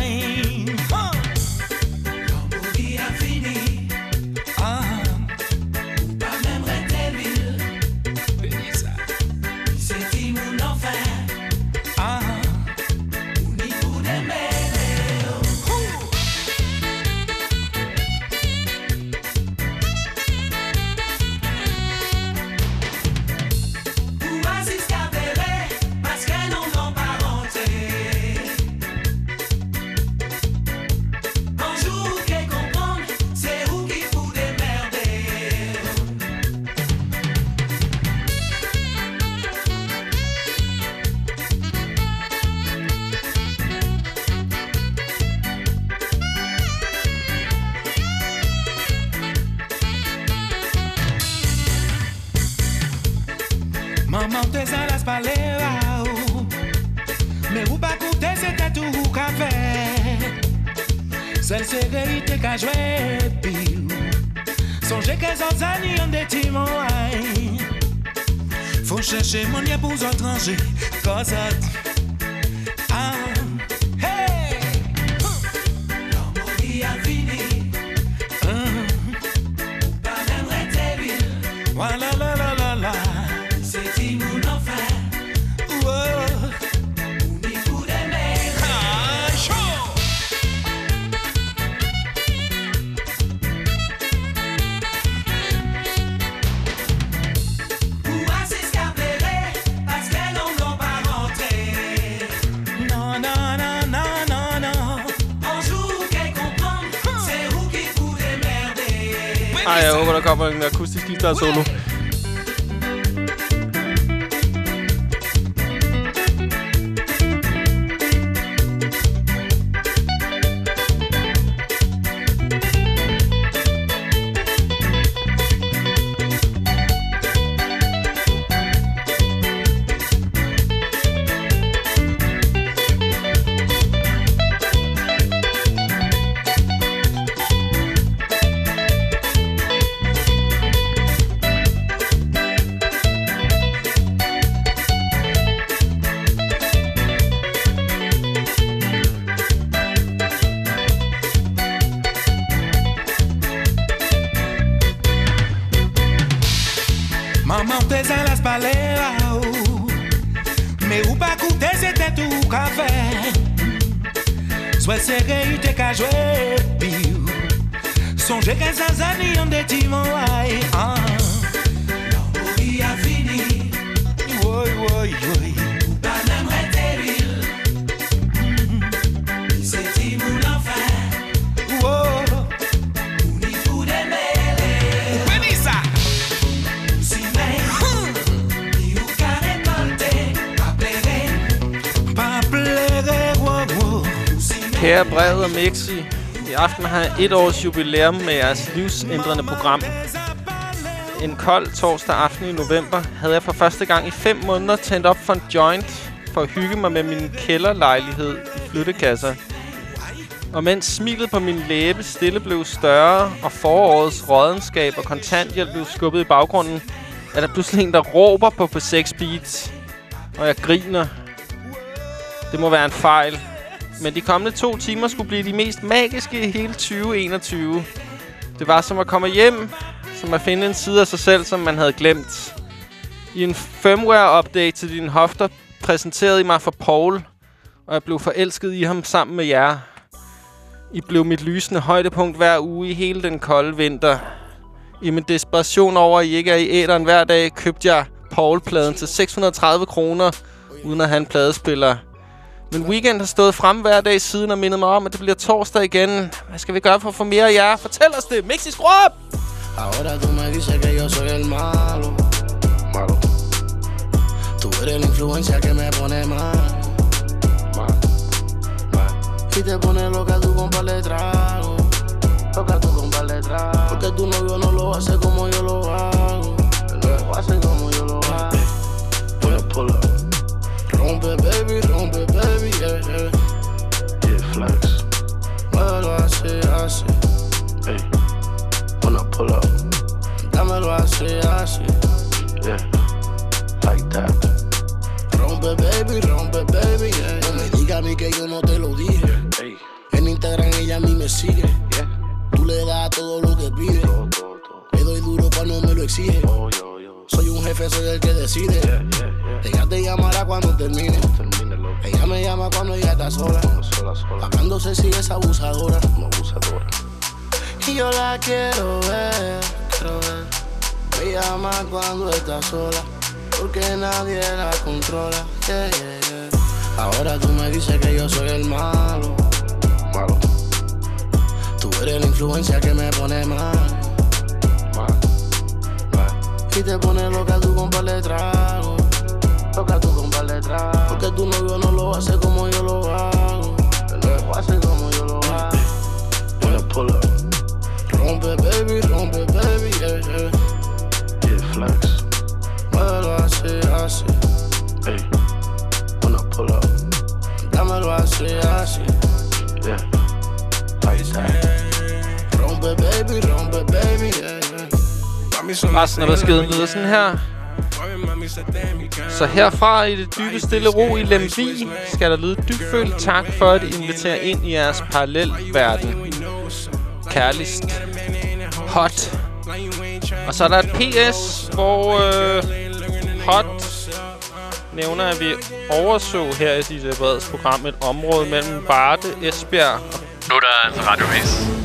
palera ou Me ou pa koute se te tou ou ka fe Sel se verite ka jwe pi Sonje ke zot zani yon de ti mon ay Faut chercher mon ye pou jeg håber, der et års jubilæum med jeres livsændrende program. En kold torsdag aften i november havde jeg for første gang i fem måneder tændt op for en joint for at hygge mig med min kælderlejlighed i flyttekasser. Og mens smilet på min læbe stille blev større, og forårets rådenskab og kontanthjælp blev skubbet i baggrunden, er der pludselig en, der råber på på 6 beats. Og jeg griner. Det må være en fejl. Men de kommende to timer skulle blive de mest magiske i hele 2021. Det var som at komme hjem, som at finde en side af sig selv, som man havde glemt. I en firmware-update til dine hofter præsenterede I mig for Paul, og jeg blev forelsket i ham sammen med jer. I blev mit lysende højdepunkt hver uge i hele den kolde vinter. I min desperation over, at I ikke er i æderen hver dag, købte jeg Paul-pladen til 630 kroner, uden at have en pladespiller. Men weekend har stået frem hver dag siden og mindet mig om, at det bliver torsdag igen. Hvad skal vi gøre for at få mere af jer? Fortæl os det! Mixi, skru op! Ahora tú me dices que yo soy el malo. Malo. Tú eres la influencia que me pone mal. Mal. Mal. Y te pone loca tú con par de trago. Loca tú con par de trago. Porque tu novio no lo hace como yo lo hago. No lo hace como pull up. Dámelo así, así. Yeah. Like that. Rompe, baby, rompe, baby, yeah. No me diga a mí que yo no te lo dije. Hey, En Instagram ella a mí me sigue. yeah. Tú le das todo lo que pide. Todo, todo, todo. Le doy duro cuando me lo exige. Oh, yo, yo. Soy un jefe, soy el que decide. Yeah, yeah, yeah. Ella te llamará cuando termine. Ella me llama cuando ella está sola. No sola, sola. Hablándose sigue esa abusadora. No abusadora. Y yo la quiero ver, quiero ver. Me llama cuando está sola, porque nadie la controla. Ahora tú me dices que yo soy el malo. Malo. Tú eres la influencia que me pone mal. Mal. Mal. Y te pone loca tú con par de trago. Loca tú con par de trago. Porque tu novio no lo hace como yo lo hago. Resten af beskeden lyder sådan her. Så herfra i det dybe stille ro i Lemvi skal der lyde dybfølt tak for at invitere ind i jeres parallelverden. Kærligst. Hot. Og så er der et PS, hvor øh, Hot nævner, at vi overså her i DJ Breds program et område mellem Varde, Esbjerg og Nu er der altså radiovis.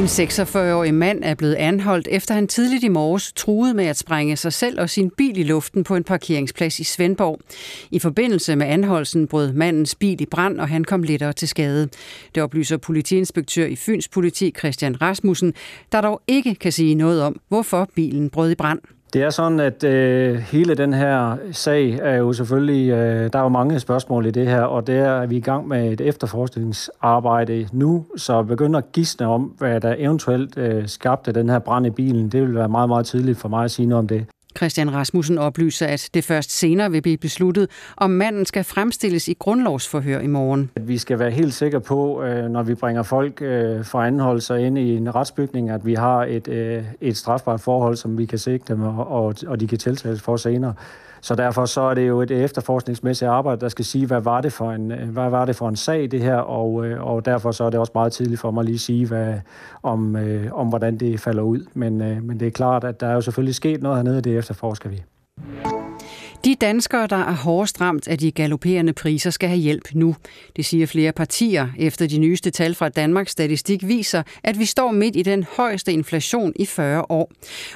En 46-årig mand er blevet anholdt, efter han tidligt i morges truede med at sprænge sig selv og sin bil i luften på en parkeringsplads i Svendborg. I forbindelse med anholdelsen brød mandens bil i brand, og han kom lettere til skade. Det oplyser politiinspektør i Fyns politi Christian Rasmussen, der dog ikke kan sige noget om, hvorfor bilen brød i brand. Det er sådan, at øh, hele den her sag er jo selvfølgelig, øh, der er jo mange spørgsmål i det her, og det er, at vi er i gang med et efterforskningsarbejde nu, så begynder at gisne om, hvad der eventuelt øh, skabte den her brand i bilen. Det vil være meget, meget tidligt for mig at sige noget om det. Christian Rasmussen oplyser, at det først senere vil blive besluttet, om manden skal fremstilles i grundlovsforhør i morgen. At vi skal være helt sikre på, øh, når vi bringer folk øh, fra anholdelser ind i en retsbygning, at vi har et, øh, et strafbart forhold, som vi kan sigte dem, og, og, og de kan tiltales for senere. Så derfor så er det jo et efterforskningsmæssigt arbejde, der skal sige, hvad var det for en, øh, hvad var det for en sag, det her, og, øh, og derfor så er det også meget tidligt for mig lige at sige, hvad, om, øh, om hvordan det falder ud. Men, øh, men det er klart, at der er jo selvfølgelig sket noget hernede, og det efterforsker vi. De danskere, der er hårdest ramt af de galopperende priser, skal have hjælp nu. Det siger flere partier, efter de nyeste tal fra Danmarks Statistik viser, at vi står midt i den højeste inflation i 40 år.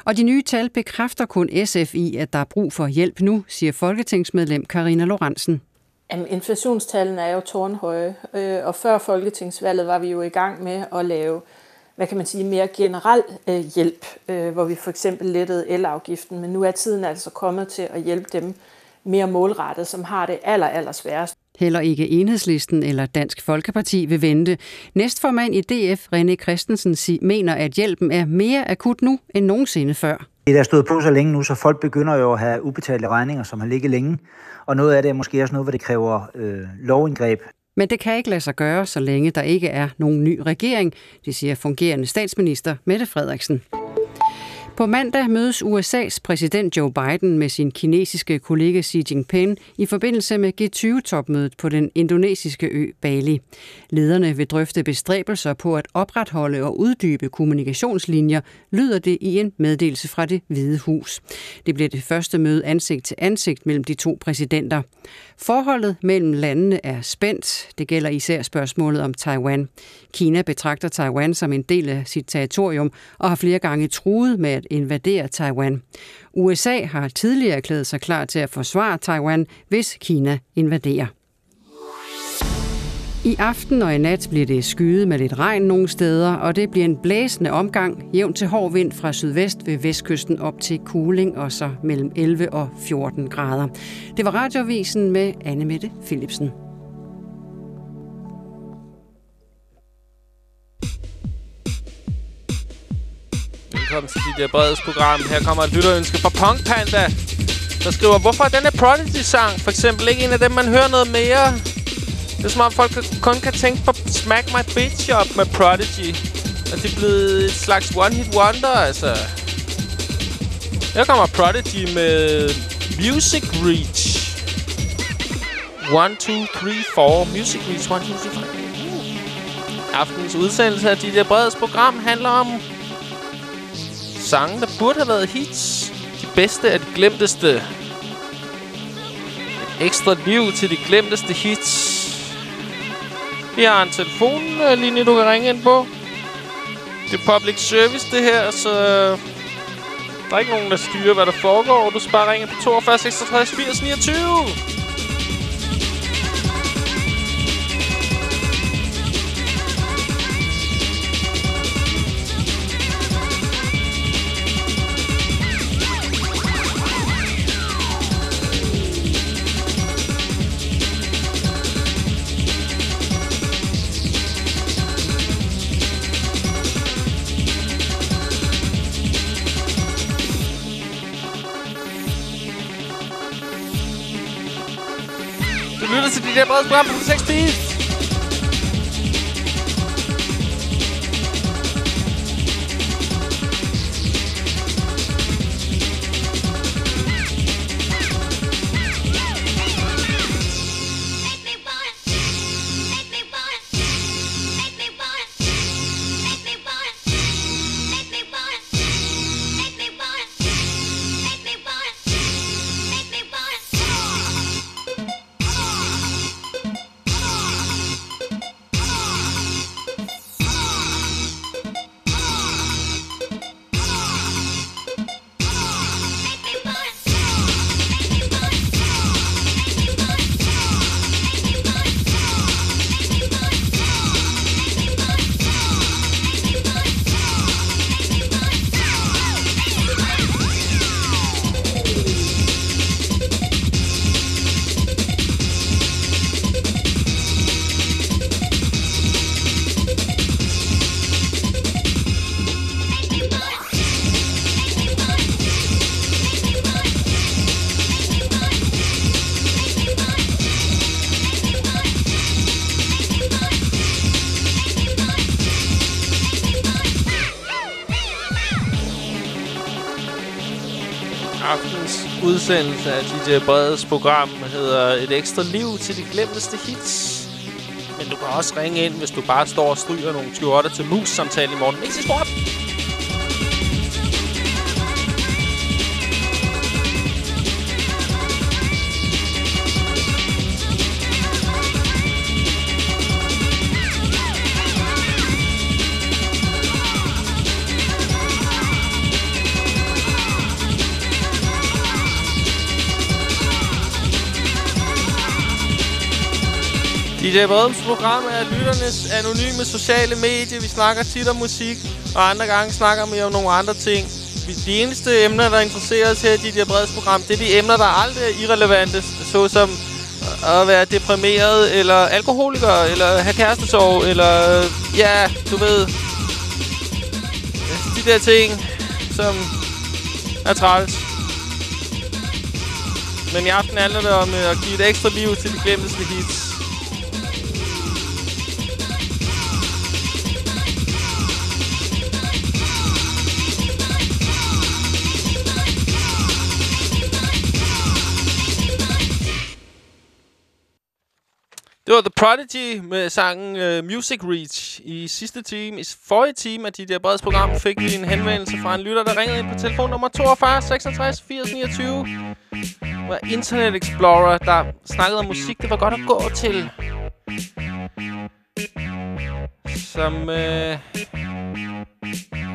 Og de nye tal bekræfter kun SF i, at der er brug for hjælp nu, siger folketingsmedlem Karina Lorentzen. Jamen, inflationstallene er jo tårnhøje, øh, og før folketingsvalget var vi jo i gang med at lave hvad kan man sige, mere generel øh, hjælp, øh, hvor vi for eksempel lettede elafgiften, men nu er tiden altså kommet til at hjælpe dem mere målrettet, som har det aller, aller sværest. Heller ikke Enhedslisten eller Dansk Folkeparti vil vente. Næstformand i DF, René Christensen, mener, at hjælpen er mere akut nu end nogensinde før. Det er stået på så længe nu, så folk begynder jo at have ubetalte regninger, som har ligget længe. Og noget af det er måske også noget, hvor det kræver øh, lovindgreb. Men det kan ikke lade sig gøre, så længe der ikke er nogen ny regering, det siger fungerende statsminister Mette Frederiksen. På mandag mødes USA's præsident Joe Biden med sin kinesiske kollega Xi Jinping i forbindelse med G20-topmødet på den indonesiske ø Bali. Lederne vil drøfte bestræbelser på at opretholde og uddybe kommunikationslinjer, lyder det i en meddelelse fra det Hvide Hus. Det bliver det første møde ansigt til ansigt mellem de to præsidenter. Forholdet mellem landene er spændt. Det gælder især spørgsmålet om Taiwan. Kina betragter Taiwan som en del af sit territorium og har flere gange truet med at invadere Taiwan. USA har tidligere erklæret sig klar til at forsvare Taiwan, hvis Kina invaderer. I aften og i nat bliver det skyet med lidt regn nogle steder, og det bliver en blæsende omgang, jævnt til hård vind fra sydvest ved vestkysten op til Kuling og så mellem 11 og 14 grader. Det var radiovisen med Anne Mette Philipsen. Velkommen til dit øh, Breds program. Her kommer et lytterønske fra Punk Panda, der skriver, hvorfor er denne Prodigy-sang for eksempel ikke en af dem, man hører noget mere? Det er som om folk kun kan tænke på Smack My Bitch Up med Prodigy. Og det er blevet et slags one-hit wonder, altså. Her kommer Prodigy med Music Reach. 1, 2, 3, 4. Music Reach 1, 2, 3, 4. Aftens udsendelse af DJ øh, Breds program handler om sange, der burde have været hits. De bedste af de glemteste. Et ekstra liv til de glemteste hits. Vi har en telefonlinje, du kan ringe ind på. Det er public service, det her, så... Øh, der er ikke nogen, der styrer, hvad der foregår. Du skal bare ringe på 42 66 80 29. Du lytter til dit der udsendelse af DJ Breds program hedder Et ekstra liv til de glemteste hits. Men du kan også ringe ind, hvis du bare står og stryger nogle 28 til mus-samtale i morgen. Ikke op! DJ Bredens program er lytternes anonyme sociale medie. Vi snakker tit om musik, og andre gange snakker vi om nogle andre ting. De eneste emner, der interesserer os her i DJ Breds program, det er de emner, der aldrig er irrelevante, såsom øh, at være deprimeret, eller alkoholiker, eller have kærestesorg, eller ja, du ved, de der ting, som er træls. Men i aften handler det om øh, at give et ekstra liv til de glemteste hits. Det var The Prodigy med sangen uh, Music Reach. I sidste time, i forrige time af de der breds program, fik vi en henvendelse fra en lytter, der ringede ind på telefonnummer 42 66 80 29. Det var Internet Explorer, der snakkede om musik, det var godt at gå til. Som uh,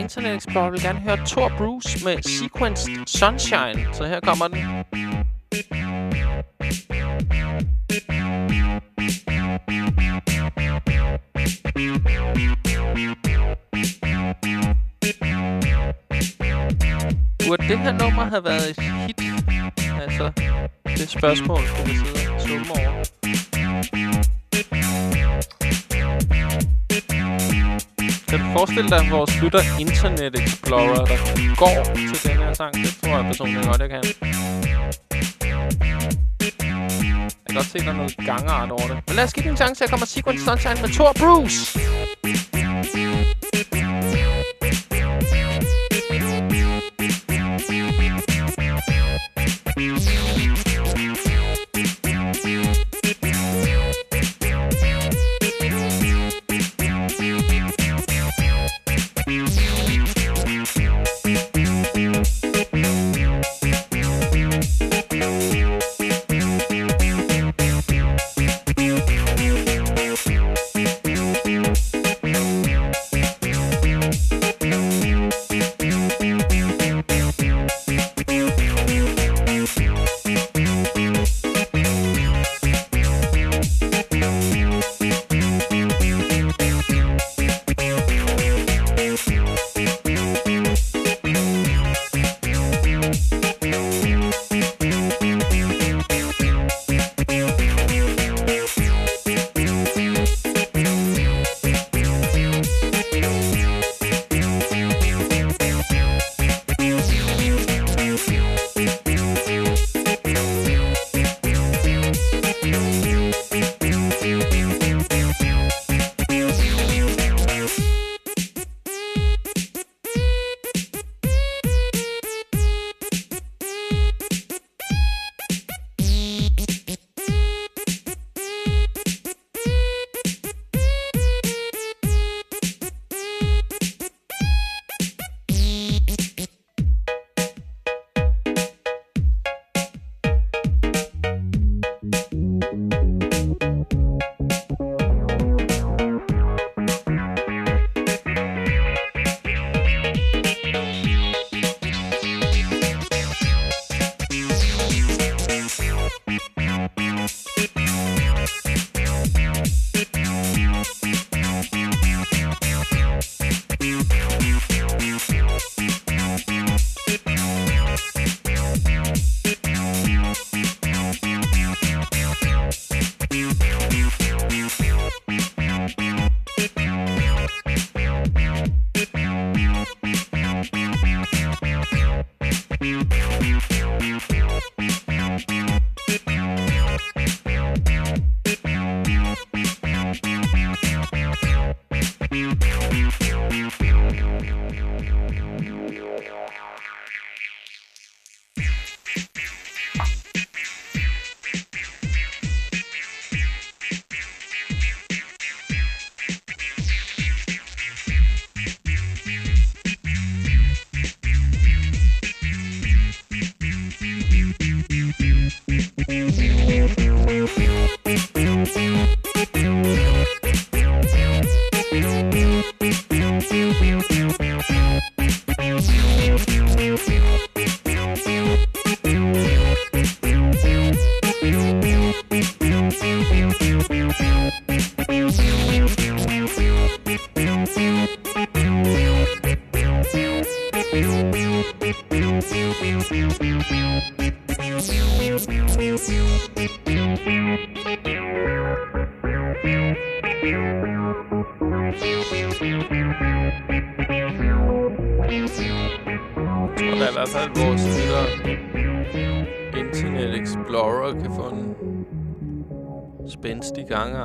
Internet Explorer vil gerne høre Thor Bruce med Sequenced Sunshine. Så her kommer den. Burde det her nummer have været et hit? Altså, det spørgsmål skal vi sidde og summe over. Kan du forestille dig vores lytter Internet Explorer, der går til den her sang? Det tror jeg personligt godt, jeg kan. Jeg kan godt se, der er noget gangart over det. Men lad os give den en chance til at komme Sequence Sunshine med Thor Bruce.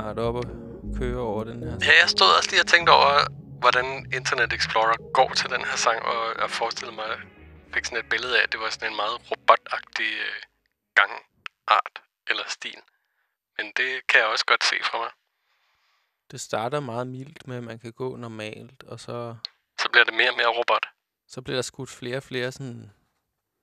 Gangart op og køre over den her. Ja, jeg stod også lige og tænkte over, hvordan Internet Explorer går til den her sang, og jeg forestillede mig, fik sådan et billede af, at det var sådan en meget robotagtig øh, gangart eller stil. Men det kan jeg også godt se fra mig. Det starter meget mildt med, at man kan gå normalt, og så, Så bliver det mere og mere robot. så bliver der skudt flere og flere sådan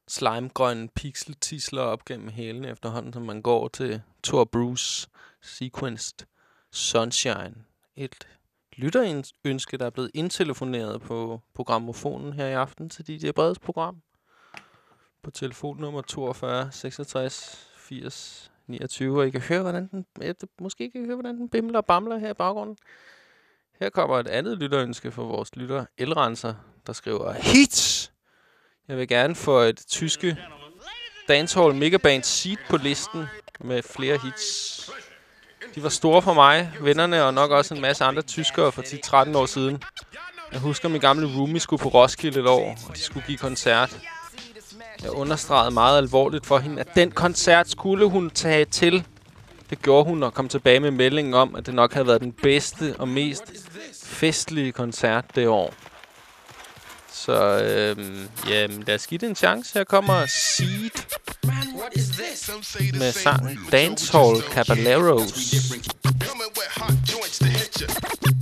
slimegrønne pixeltisler op gennem hælene efterhånden, som man går til Thor Bruce Sequenced Sunshine. Et lytterønske, der er blevet indtelefoneret på programmofonen her i aften til DJ Breds program. På telefonnummer 42 66 80 29, og I kan høre, hvordan den, måske kan I høre, hvordan den bimler og bamler her i baggrunden. Her kommer et andet lytterønske fra vores lytter, Elrenser, der skriver Hits! Jeg vil gerne få et tyske dancehall megaband seat på listen med flere hits. De var store for mig, vennerne og nok også en masse andre tyskere for 10-13 år siden. Jeg husker, min gamle roomie skulle på Roskilde et år, og de skulle give koncert. Jeg understregede meget alvorligt for hende, at den koncert skulle hun tage til. Det gjorde hun og kom tilbage med meldingen om, at det nok havde været den bedste og mest festlige koncert det år. Så øhm, jamen, lad os give det en chance. Her kommer Seed med sangen Dancehall Caballeros.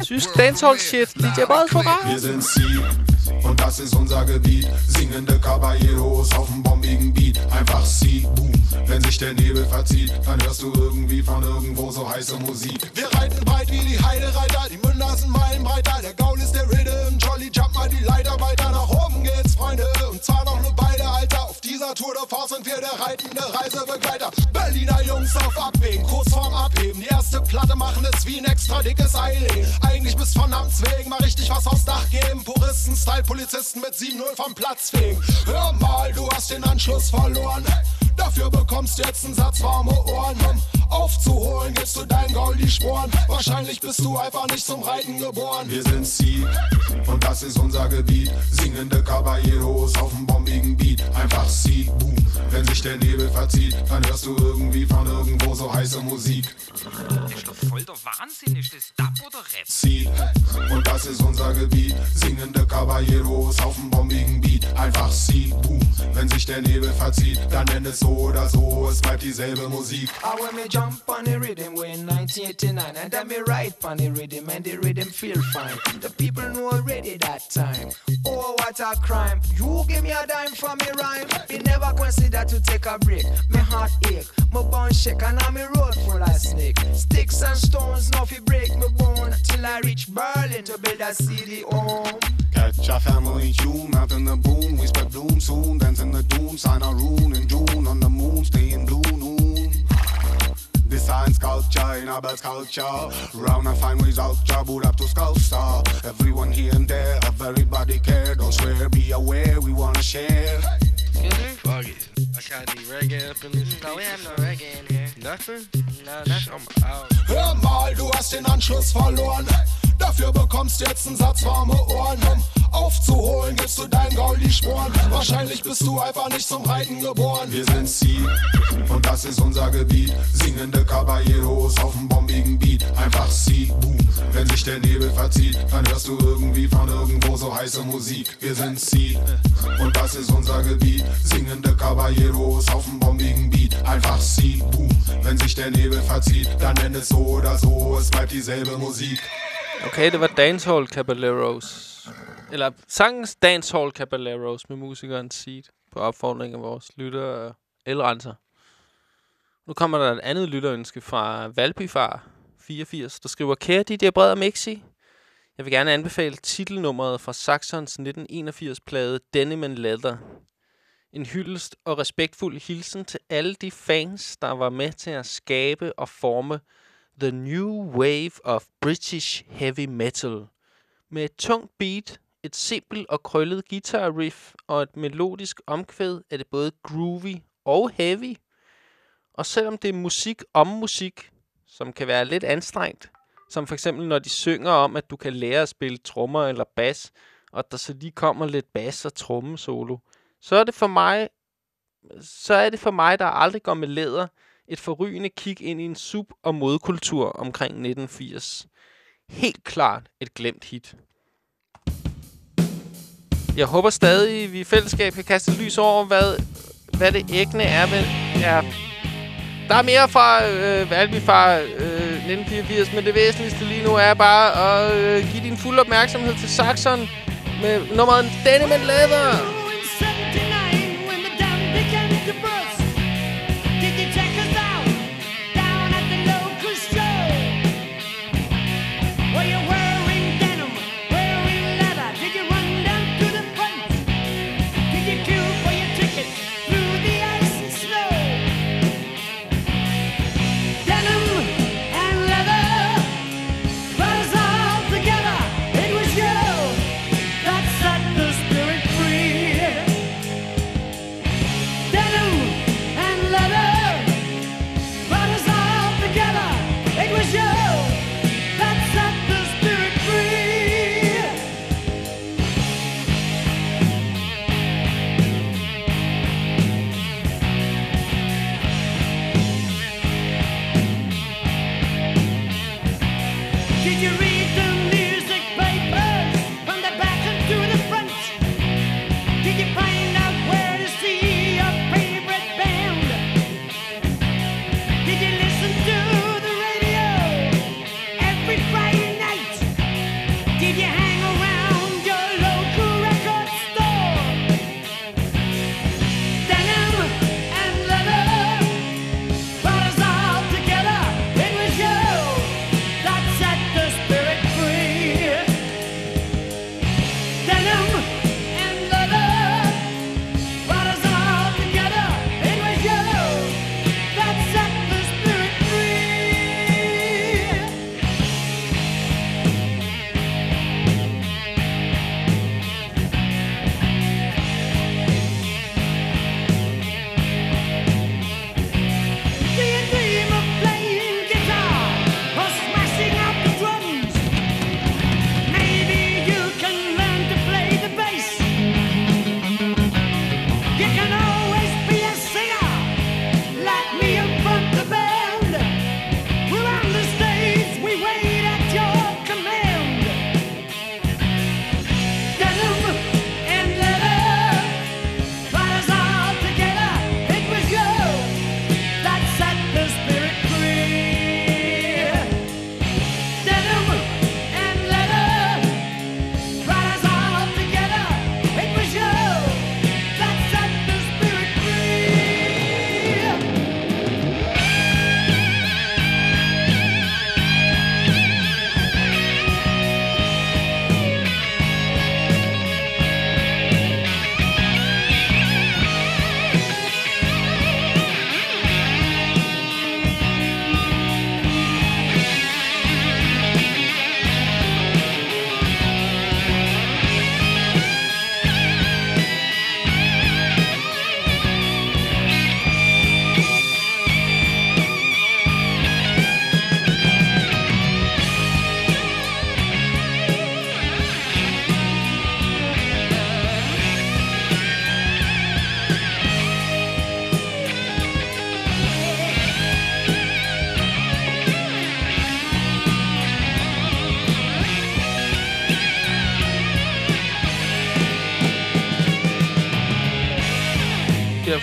Tysk Dancehall shit, DJ Breds program. Und das ist unser Gebiet. Singende Caballeros auf dem bombigen Beat. Einfach Sie, boom. Wenn sich der Nebel verzieht, dann hörst du irgendwie von irgendwo so heiße Musik. Wir reiten breit wie die Heidereiter, die Münder sind meilenbreiter. Der Gaul ist der Rhythm, Jolly Jump mal die Leiter weiter. Nach oben geht's, Freunde, und zwar noch nur beide, Alter. Auf dieser Tour de Force sind wir der reitende Reisebegleiter. Berliner Jungs auf Abwägen, kurz Abheben. Die erste Platte machen es wie ein extra dickes Eiling. Eigentlich bis von Amts wegen mal richtig was aufs Dach geben. Puristen, Style, Polizisten mit 7-0 vom Platz fegen. Hör mal, du hast den Anschluss verloren. Dafür bekommst jetzt einen Satz warme Ohren. Aufzuholen, gibst du dein Gaul die Sporen. Wahrscheinlich bist du einfach nicht zum Reiten geboren. Wir sind Sie und das ist unser Gebiet. Singende Caballeros auf dem bombigen Beat. Einfach Sie, boom. Wenn sich der Nebel verzieht, dann hörst du irgendwie von irgendwo so heiße Musik. Ist doch voll der Wahnsinn, ist das Dub oder Rap? Sie und das ist unser Gebiet. Singende Caballeros auf dem bombigen Beat. Einfach Sie, boom. Wenn sich der Nebel verzieht, dann nenn es so oder so, es bleibt dieselbe Musik. I jump on the rhythm way in 1989 And then me ride on the rhythm and the rhythm feel fine The people know already that time Oh what a crime You give me a dime for me rhyme Me never consider to take a break Me heart ache, my bone shake And I'm me road full of snake Sticks and stones fi break me bone Till I reach Berlin to build a city home Catch a family tune out in the boom. We spread bloom soon. Dance in the doom. Sign a rune in June on the moon. Stay in blue noon. Design sculpture in our best culture. Round and fine results, job up to sculpture. Everyone here and there, everybody care. Don't swear, be aware, we wanna share. Fuck it. I got any reggae up in this No, we have no reggae in here. Nothing? No, nothing. I'm out. Hör mal, du hast den Anschluss verloren. Dafür bekommst du jetzt einen Satz warme Ohren. Um aufzuholen, gibst du dein Gaul die Sporen. Wahrscheinlich bist du einfach nicht zum Reiten geboren. Wir sind Sie und das ist unser Gebiet. Singende Caballeros auf dem bombigen Beat. Einfach Sie, boom. Wenn sich der Nebel verzieht, dann hörst du irgendwie von irgendwo so heiße Musik. Wir sind Sie und das ist unser Gebiet. Singende Caballeros auf dem bombigen Beat. Einfach Sie, boom. Wenn sich der Nebel verzieht, dann nenn es so oder so, es bleibt dieselbe Musik. Okay, det var Dancehall Caballeros. Eller sangens Dancehall Caballeros med musikeren Seed på opfordring af vores lytter øh, Elrenser. Nu kommer der et andet lytterønske fra Valbyfar 84, der skriver, Kære DJ Bred og Mixi, jeg vil gerne anbefale titelnummeret fra Saxons 1981-plade Denim and Leather. En hyldest og respektfuld hilsen til alle de fans, der var med til at skabe og forme The New Wave of British Heavy Metal. Med et tungt beat, et simpelt og krøllet guitar riff og et melodisk omkvæd er det både groovy og heavy. Og selvom det er musik om musik, som kan være lidt anstrengt, som for eksempel når de synger om, at du kan lære at spille trommer eller bas, og der så lige kommer lidt bas og trommesolo, så er det for mig, så er det for mig, der aldrig går med læder, et forrygende kig ind i en sub- og modkultur omkring 1980. Helt klart et glemt hit. Jeg håber stadig, at vi i fællesskab kan kaste lys over, hvad, hvad det ægne er. Men er der er mere fra øh, Valby fra øh, 1984, men det væsentligste lige nu er bare at øh, give din fuld opmærksomhed til Saxon med nummeret Denim and Leather.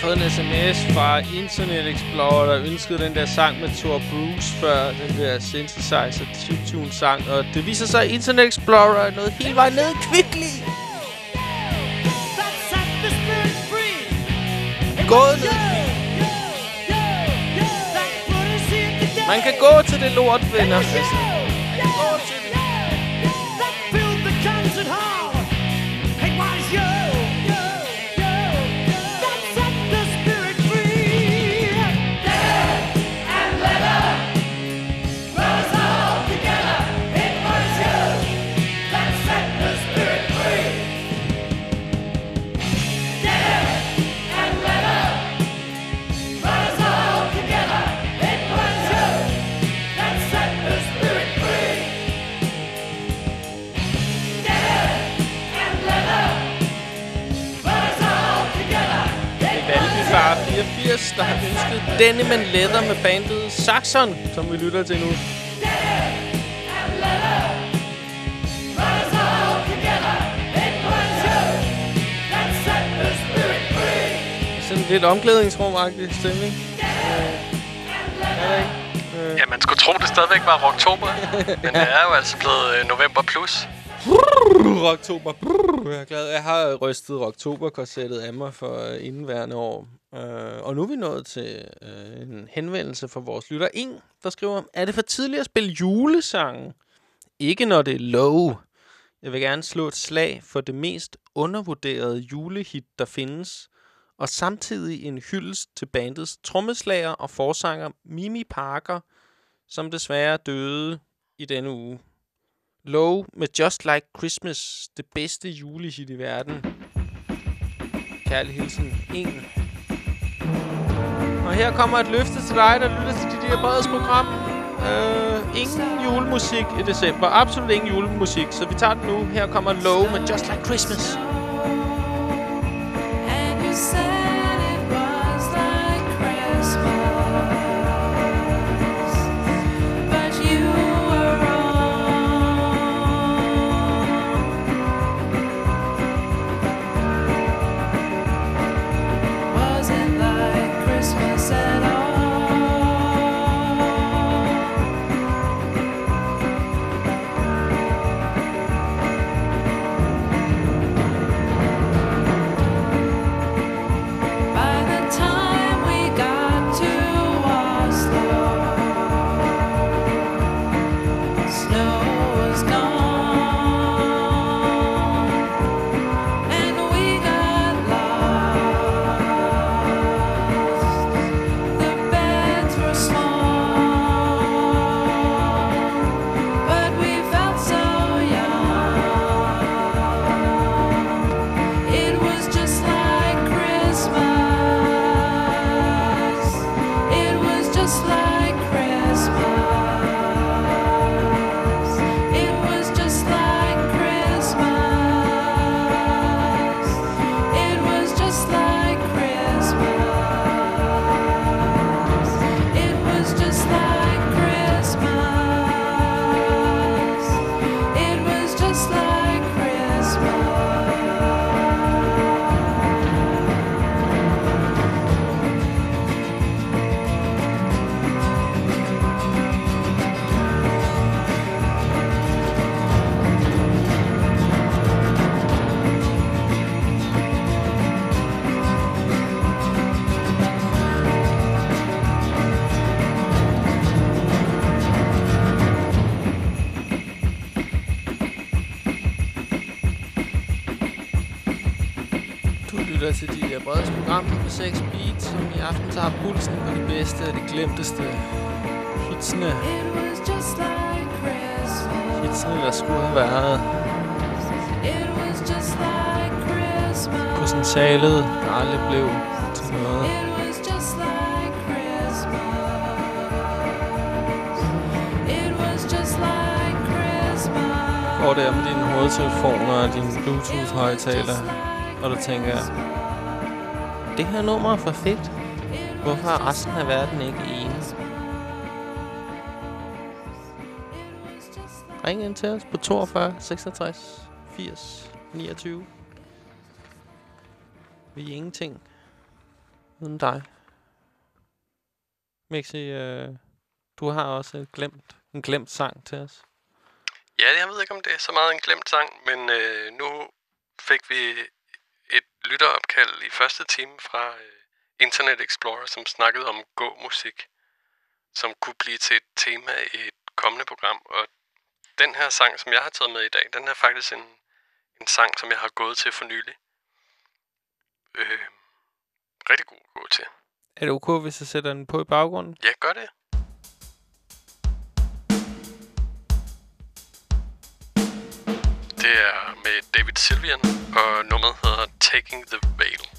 Fået en sms fra Internet Explorer, der ønskede den der sang med Thor Bruce før den der synthesizer tune sang. Og det viser sig, at Internet Explorer er noget helt vejen ned i Gået ned. Man kan gå til det lort, venner. Altså. 84, der har ønsket denne men leather med bandet Saxon, som vi lytter til nu. Sådan lidt omklædningsrum-agtig stemning. Øh? Øh. Ja, man skulle tro, det stadigvæk var oktober. [laughs] men det er jo altså blevet øh, november plus. Rocktober. Jeg er glad. Jeg har rystet Rocktober-korsettet af mig for indeværende år. Øh, og nu er vi nået til øh, en henvendelse fra vores lytter. En, der skriver, er det for tidligt at spille julesange? Ikke når det er low. Jeg vil gerne slå et slag for det mest undervurderede julehit, der findes. Og samtidig en hyldest til bandets trommeslager og forsanger Mimi Parker, som desværre døde i denne uge. Low med Just Like Christmas, det bedste julehit i verden. Kærlig hilsen, en. Og her kommer et løfte til dig, der lytter til dit her Breds program. Øh, ingen julemusik i december. Absolut ingen julemusik, så vi tager den nu. Her kommer Low med Just Like Christmas. And you said Breds program på 6 Beat, som i aften tager pulsen på de bedste og de glemteste hitsene. Hitsene, der skulle have været potentialet, der aldrig blev til noget. Går der med dine hovedtelefoner og dine Bluetooth-højtaler, og der tænker, jeg, det her nummer er for fedt. Hvorfor er resten af verden ikke enig? Ring ind til os på 42 66 80 29. Vi er ingenting uden dig. Mixi, øh, du har også et glemt, en glemt sang til os. Ja, jeg ved ikke, om det er så meget en glemt sang, men øh, nu fik vi lytteropkald i første time fra øh, Internet Explorer, som snakkede om gå-musik. som kunne blive til et tema i et kommende program. Og den her sang, som jeg har taget med i dag, den er faktisk en, en sang, som jeg har gået til for nylig. Øh, rigtig god at gå til. Er det okay, hvis jeg sætter den på i baggrunden? Ja, gør det. Det er med David Sylvian, og nummeret hedder Taking the Veil.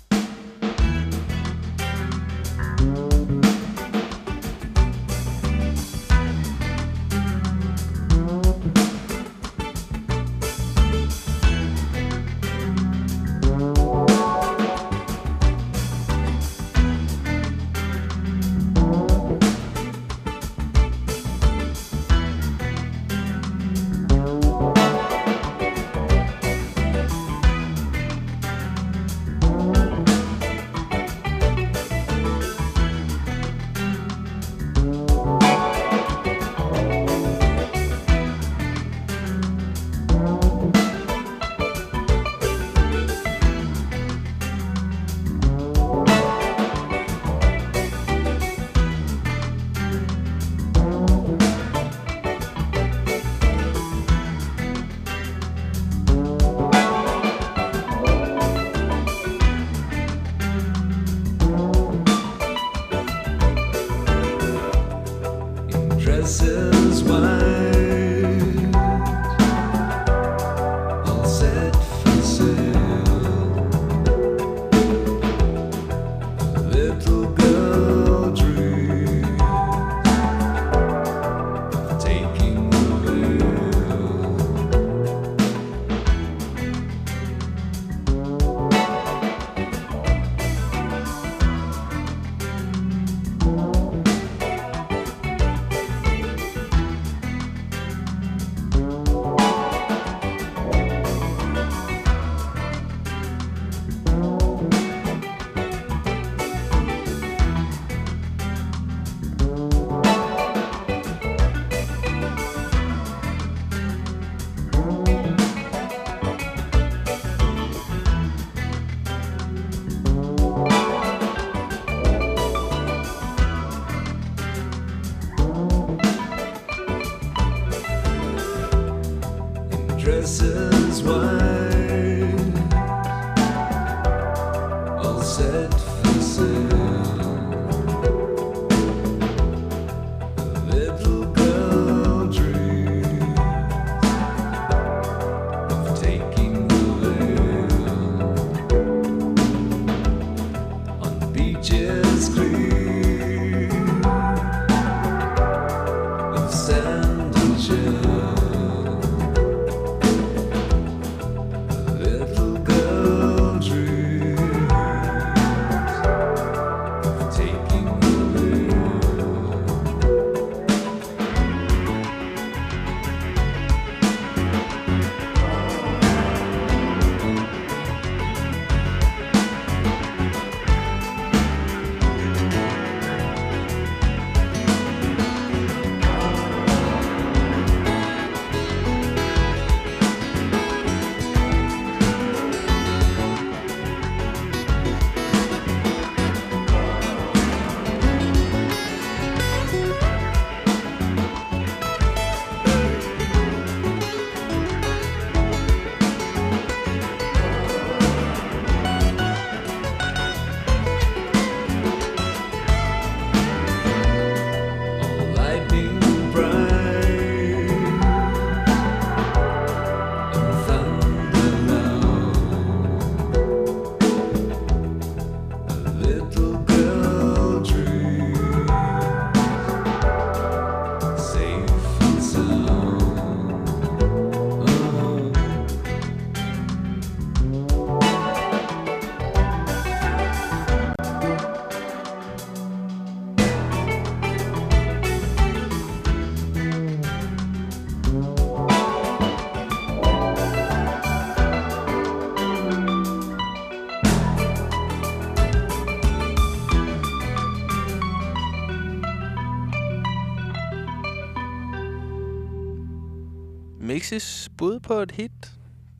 Bud på et hit,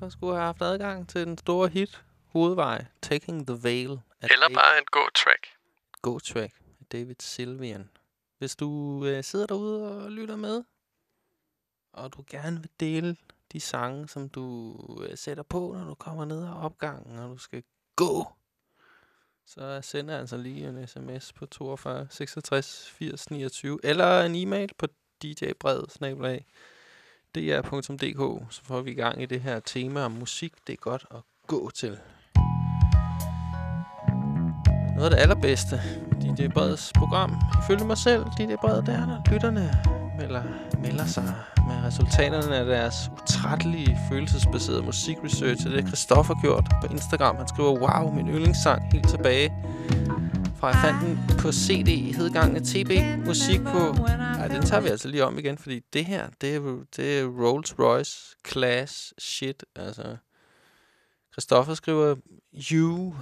der skulle have haft adgang til den store hit, hovedvej, Taking the Veil. Eller bare et god track. God track af David Sylvian. hvis du øh, sidder derude og lytter med, og du gerne vil dele de sange, som du øh, sætter på, når du kommer ned ad opgangen, og du skal gå, så sender jeg altså lige en sms på 42 66 80 29, eller en e-mail på djbred dr.dk, så får vi i gang i det her tema om musik. Det er godt at gå til. Noget af det allerbedste i DJ Breds program, ifølge mig selv, DJ Bred, det er, når lytterne melder, melder sig med resultaterne af deres utrættelige, følelsesbaserede musikresearch. Det er Christoffer gjort på Instagram. Han skriver, wow, min yndlingssang helt tilbage fra jeg fandt den på CD, hedgangene TB Musik på... Ej, den tager vi altså lige om igen, fordi det her, det er, det er Rolls Royce Class shit, altså... Christoffer skriver, You,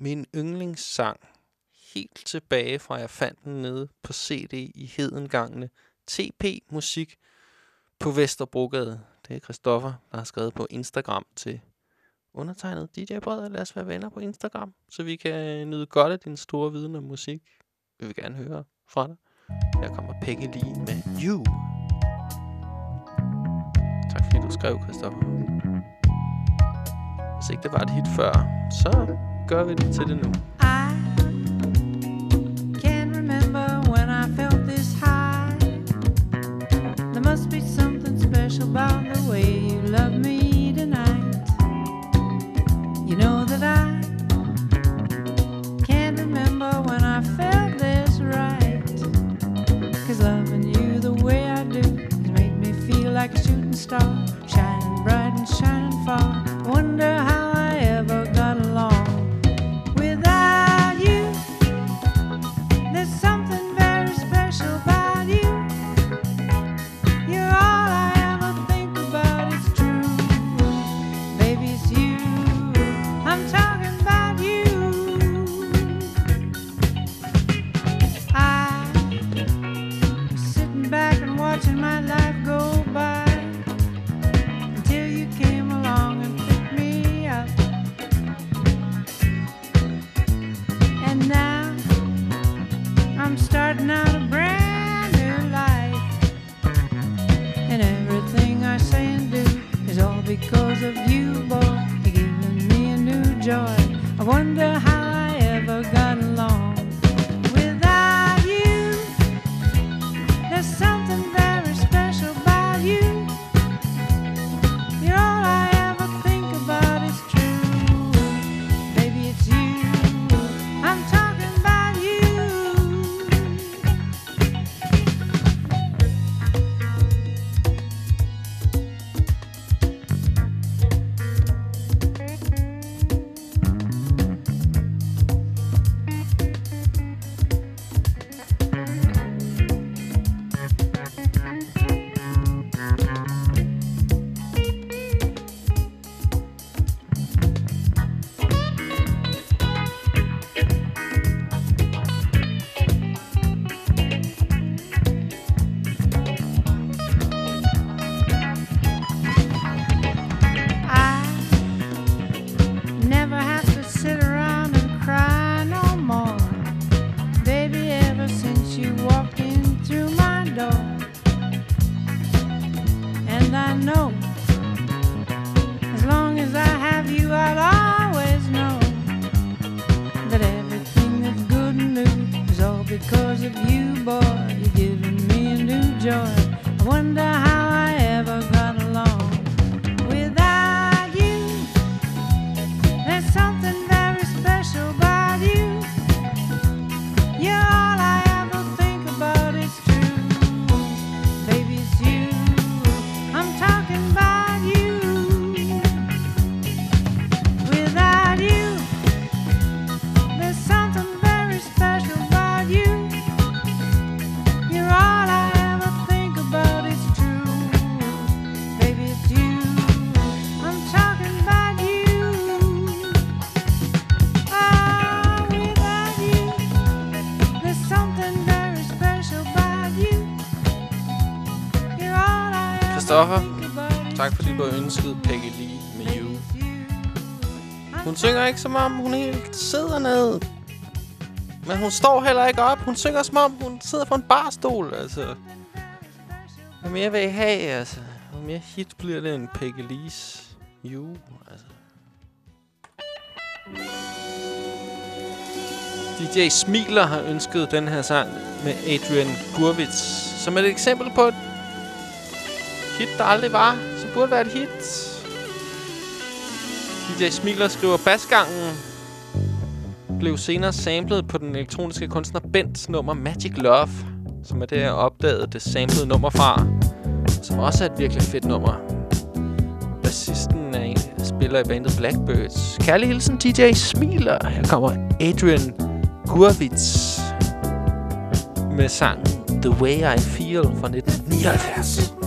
min yndlingssang, helt tilbage fra jeg fandt den nede på CD i hedengangene. TP Musik på Vesterbrogade. Det er Christoffer, der har skrevet på Instagram til undertegnet DJ Bred. Lad os være venner på Instagram, så vi kan nyde godt af din store viden om musik. Vi vil gerne høre fra dig. Her kommer Peggy Lee med You. Tak fordi du skrev, Christoffer. Hvis ikke det var et hit før, så nu. Can't remember when I felt this high. There must be something special about the way you love me tonight. You know that I can't remember when I felt this right. Cause loving you the way I do has made me feel like a shooting star, fordi Peggy Lee med You. Hun synger ikke som om, hun helt sidder ned. Men hun står heller ikke op. Hun synger som om, hun sidder på en barstol, altså. Hvad mere vil I have, altså? Hvor mere hit bliver det end Peggy Lee's You, altså. DJ Smiler har ønsket den her sang med Adrian Gurwitz, som et eksempel på et hit, der aldrig var, burde være et hit. DJ Smiler skriver, basgangen blev senere samlet på den elektroniske kunstner Bents nummer Magic Love, som er det, jeg opdagede det samlede nummer fra, som også er et virkelig fedt nummer. Bassisten er en, der spiller i bandet Blackbirds. Kærlig hilsen, DJ Smiler. Her kommer Adrian Gurwitz med sangen The Way I Feel fra 1979.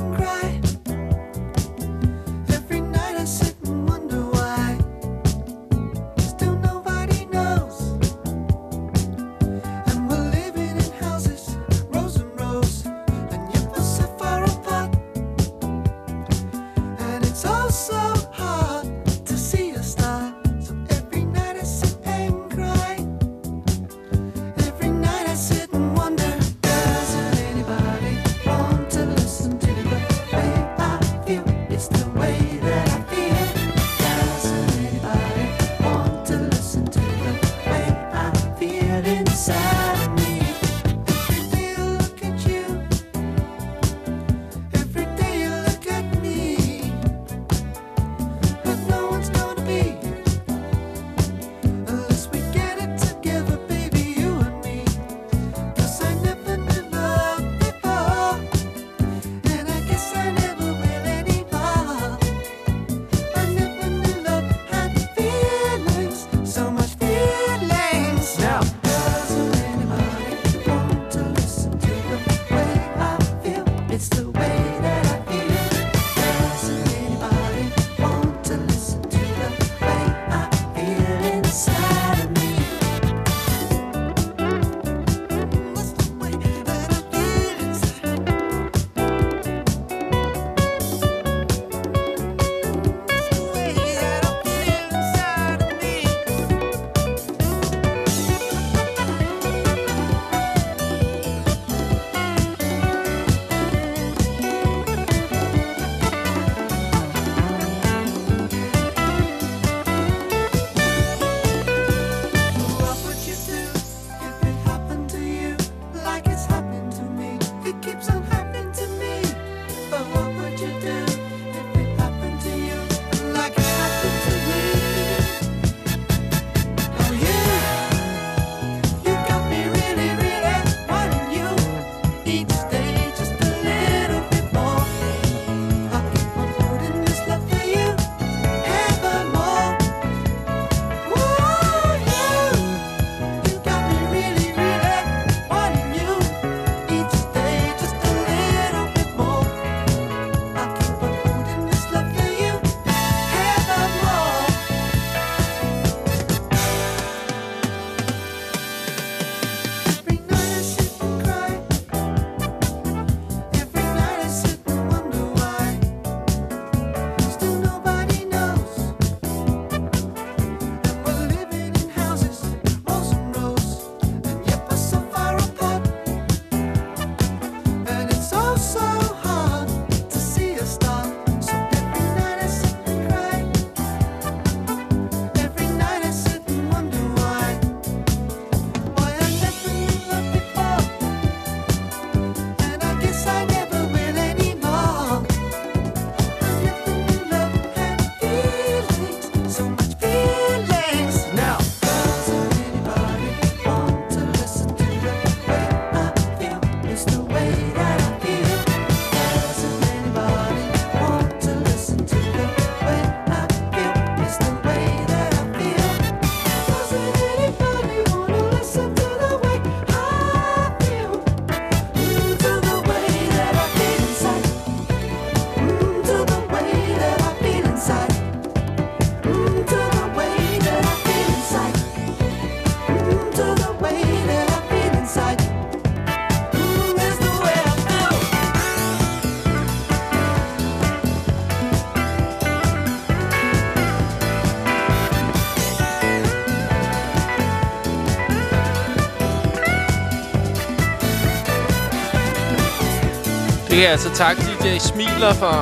Vi altså takke DJ Smiler for,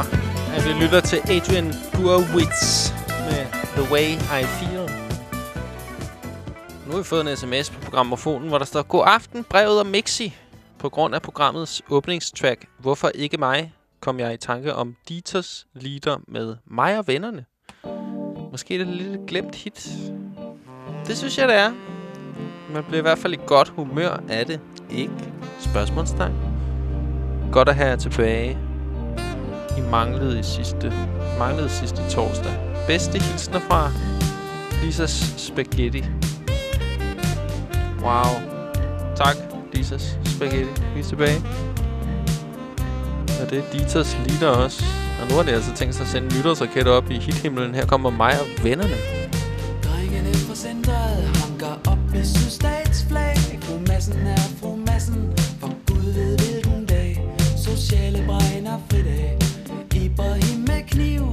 at vi lytter til Adrian Gurwitz med The Way I Feel. Nu har vi fået en sms på programmofonen, hvor der står God aften, brevet og Mixi. På grund af programmets åbningstrack Hvorfor ikke mig, kom jeg i tanke om Dieters leader med mig og vennerne. Måske er det et glemt hit. Det synes jeg, det er. Man bliver i hvert fald i godt humør af det. Ikke? Spørgsmålstegn. Godt at have jer tilbage. I manglede i sidste, manglede sidste torsdag. Bedste hilsner fra Lisas Spaghetti. Wow. Tak, Lisas Spaghetti. Vi er tilbage. Og det er Ditas leader også. Og nu har det altså tænkt sig at sende nytårsraket op i hithimlen. Her kommer mig og vennerne. Drengene fra centret hanker op med sydstatsflag Fru massen af Sociale bregner fridag Ibrahim med kniv,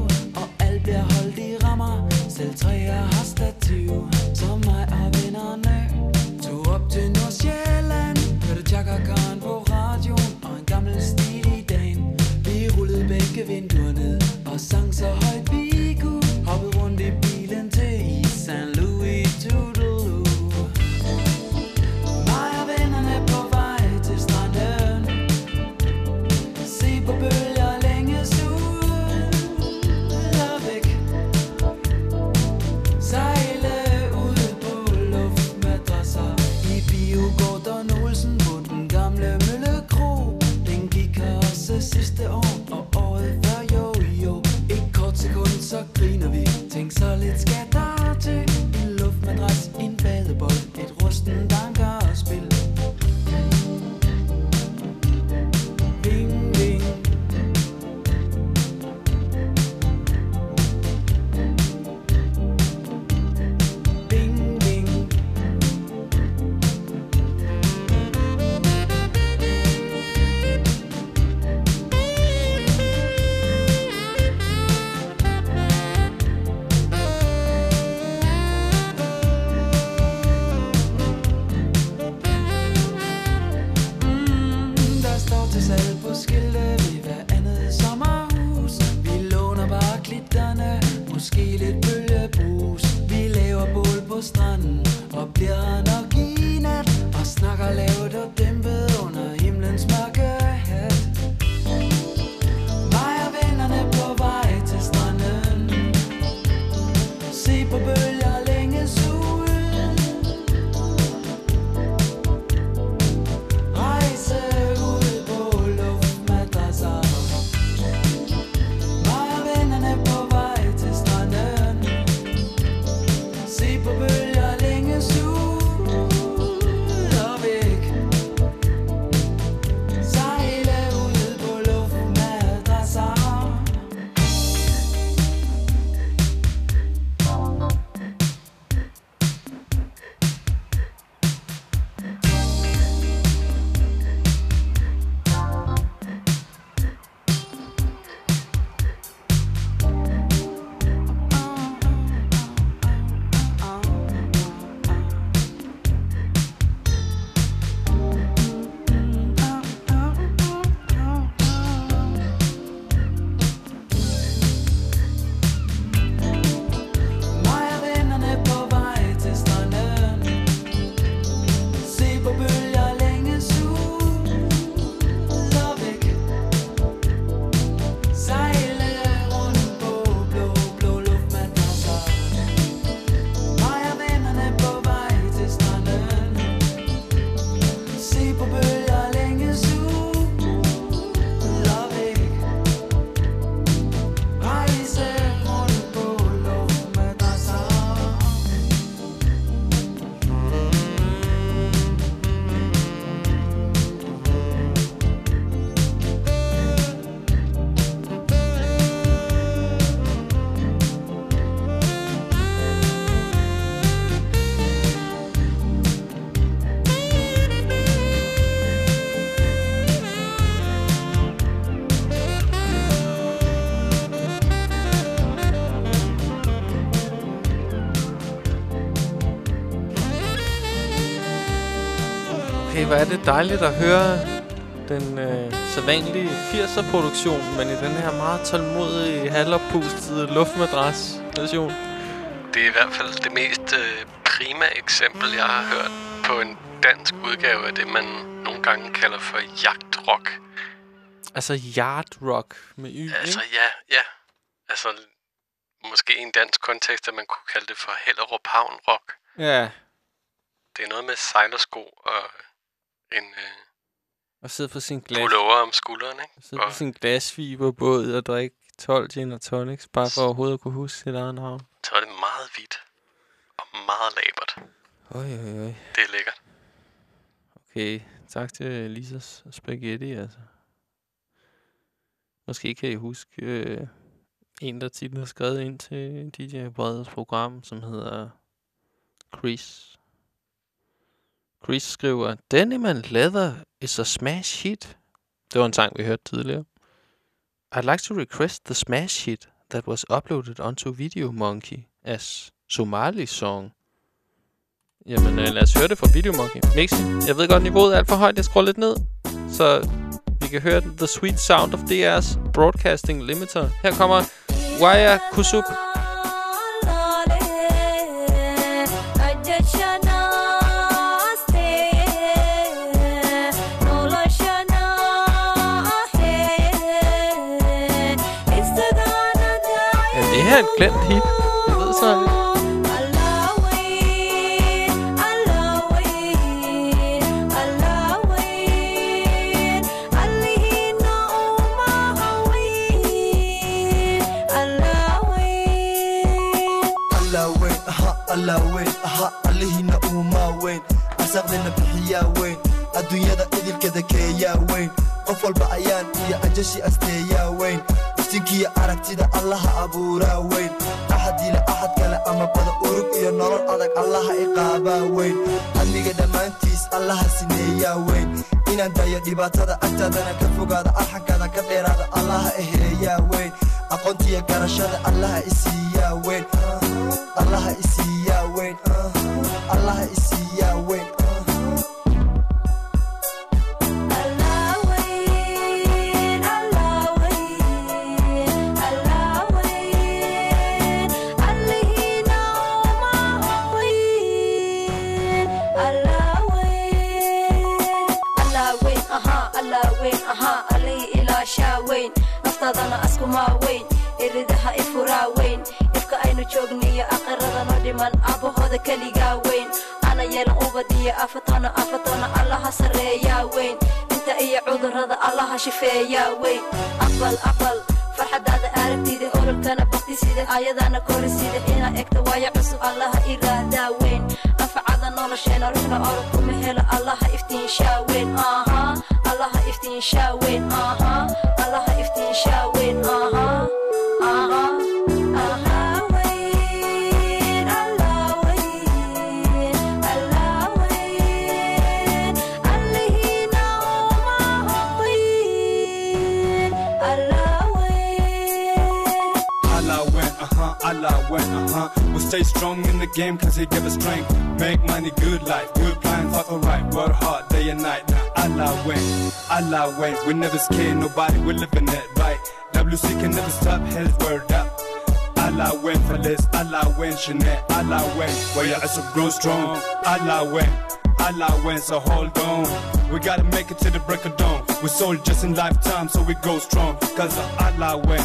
og alt bliver holdt i rammer. Selv træer har stativ, som mig og vennerne. Tog op til Nordsjælland, hørte Chaka Khan på radioen Og en gammel stil i dagen. Vi rullede begge vinduer ned og sang så højt vi Tænk så det dejligt at høre den øh, sædvanlige 80'er-produktion, men i den her meget tålmodige, halvoppustede luftmadras-version. Det er i hvert fald det mest øh, prima eksempel, jeg har hørt på en dansk udgave af det, man nogle gange kalder for jagtrock. Altså yard rock med y, Altså, ikke? ja, ja. Altså, måske i en dansk kontekst, at man kunne kalde det for Hellerup Havn Rock. Ja, Det er noget med sejlersko og en øh, og sidde på sin glas... pullover om skulderen, ikke? sidde på sin glasfiberbåd og drikke 12 gin og tonics, bare for overhovedet at kunne huske sit eget navn. Så er det meget hvidt og meget labert. Oj, oj, oj. Det er lækkert. Okay, tak til Lisas Spaghetti, altså. Måske kan I huske øh, en, der tit har skrevet ind til DJ Breds program, som hedder Chris. Chris skriver, Denim Leather is a smash hit. Det var en sang, vi hørte tidligere. I'd like to request the smash hit that was uploaded onto Video Monkey as Somali song. Jamen, øh, lad os høre det fra Video Monkey. Mixen, jeg ved godt, niveauet er alt for højt. Jeg skruer lidt ned, så vi kan høre The Sweet Sound of DR's Broadcasting Limiter. Her kommer Waya Kusup. totalt glemt hit. Jeg ved så ikke. alihina uumaa weyn asaqdina bixiyaa weyn adduunyada idilkada keeyaa weyn qof walba iftiinkiyo aragtida allaha abuuraa weyn. Axadiila axad kale ama bada urug iyo nolol adag allaha iqaabaa weyn. Amniga dhammaantiis allaha sineeyaa weyn. Inaan dayo dhibaatada agtaadana ka fogaada arxankada ka dheeraada allaha eheeyaa weyn. Aqoontiyo garashada allaha isiiyaa weyn. Allaha isiiyaa weyn naftadana askumaa weyn iridaha ifuraa weyn. Ifka aynu joogniyo aqaradano dhiman aabahooda keligaa weyn. Ana yeelan ubadiyo afatona afatona allaha sarreeyaa weyn. Inta iyo cudurrada allaha shifeeyaa weyn. Aqbal aqbal farxadaada aragtida ololkana bakti sida ayadana kori sida inaa egta waayo cusub allaha iraahdaa weyn manfacada nolosheena ruxla oro kuma helo allaha iftiinshaaweyn allaha iftiinshaaweyn allaha iftiinshaaweyn stay strong in the game cause he give us strength. Make money, good life, good plan, fuck alright, work hard day and night. Now, Allah win, Allah win. We never scare nobody, we living it right. WC can never stop, his word up. Allah win for this, Allah win, Chanel, Allah win. Where your will grow strong, Allah win. Allah win, so hold on. We gotta make it to the break of dawn. We soldiers in lifetime, so we go strong. Cause Allah win,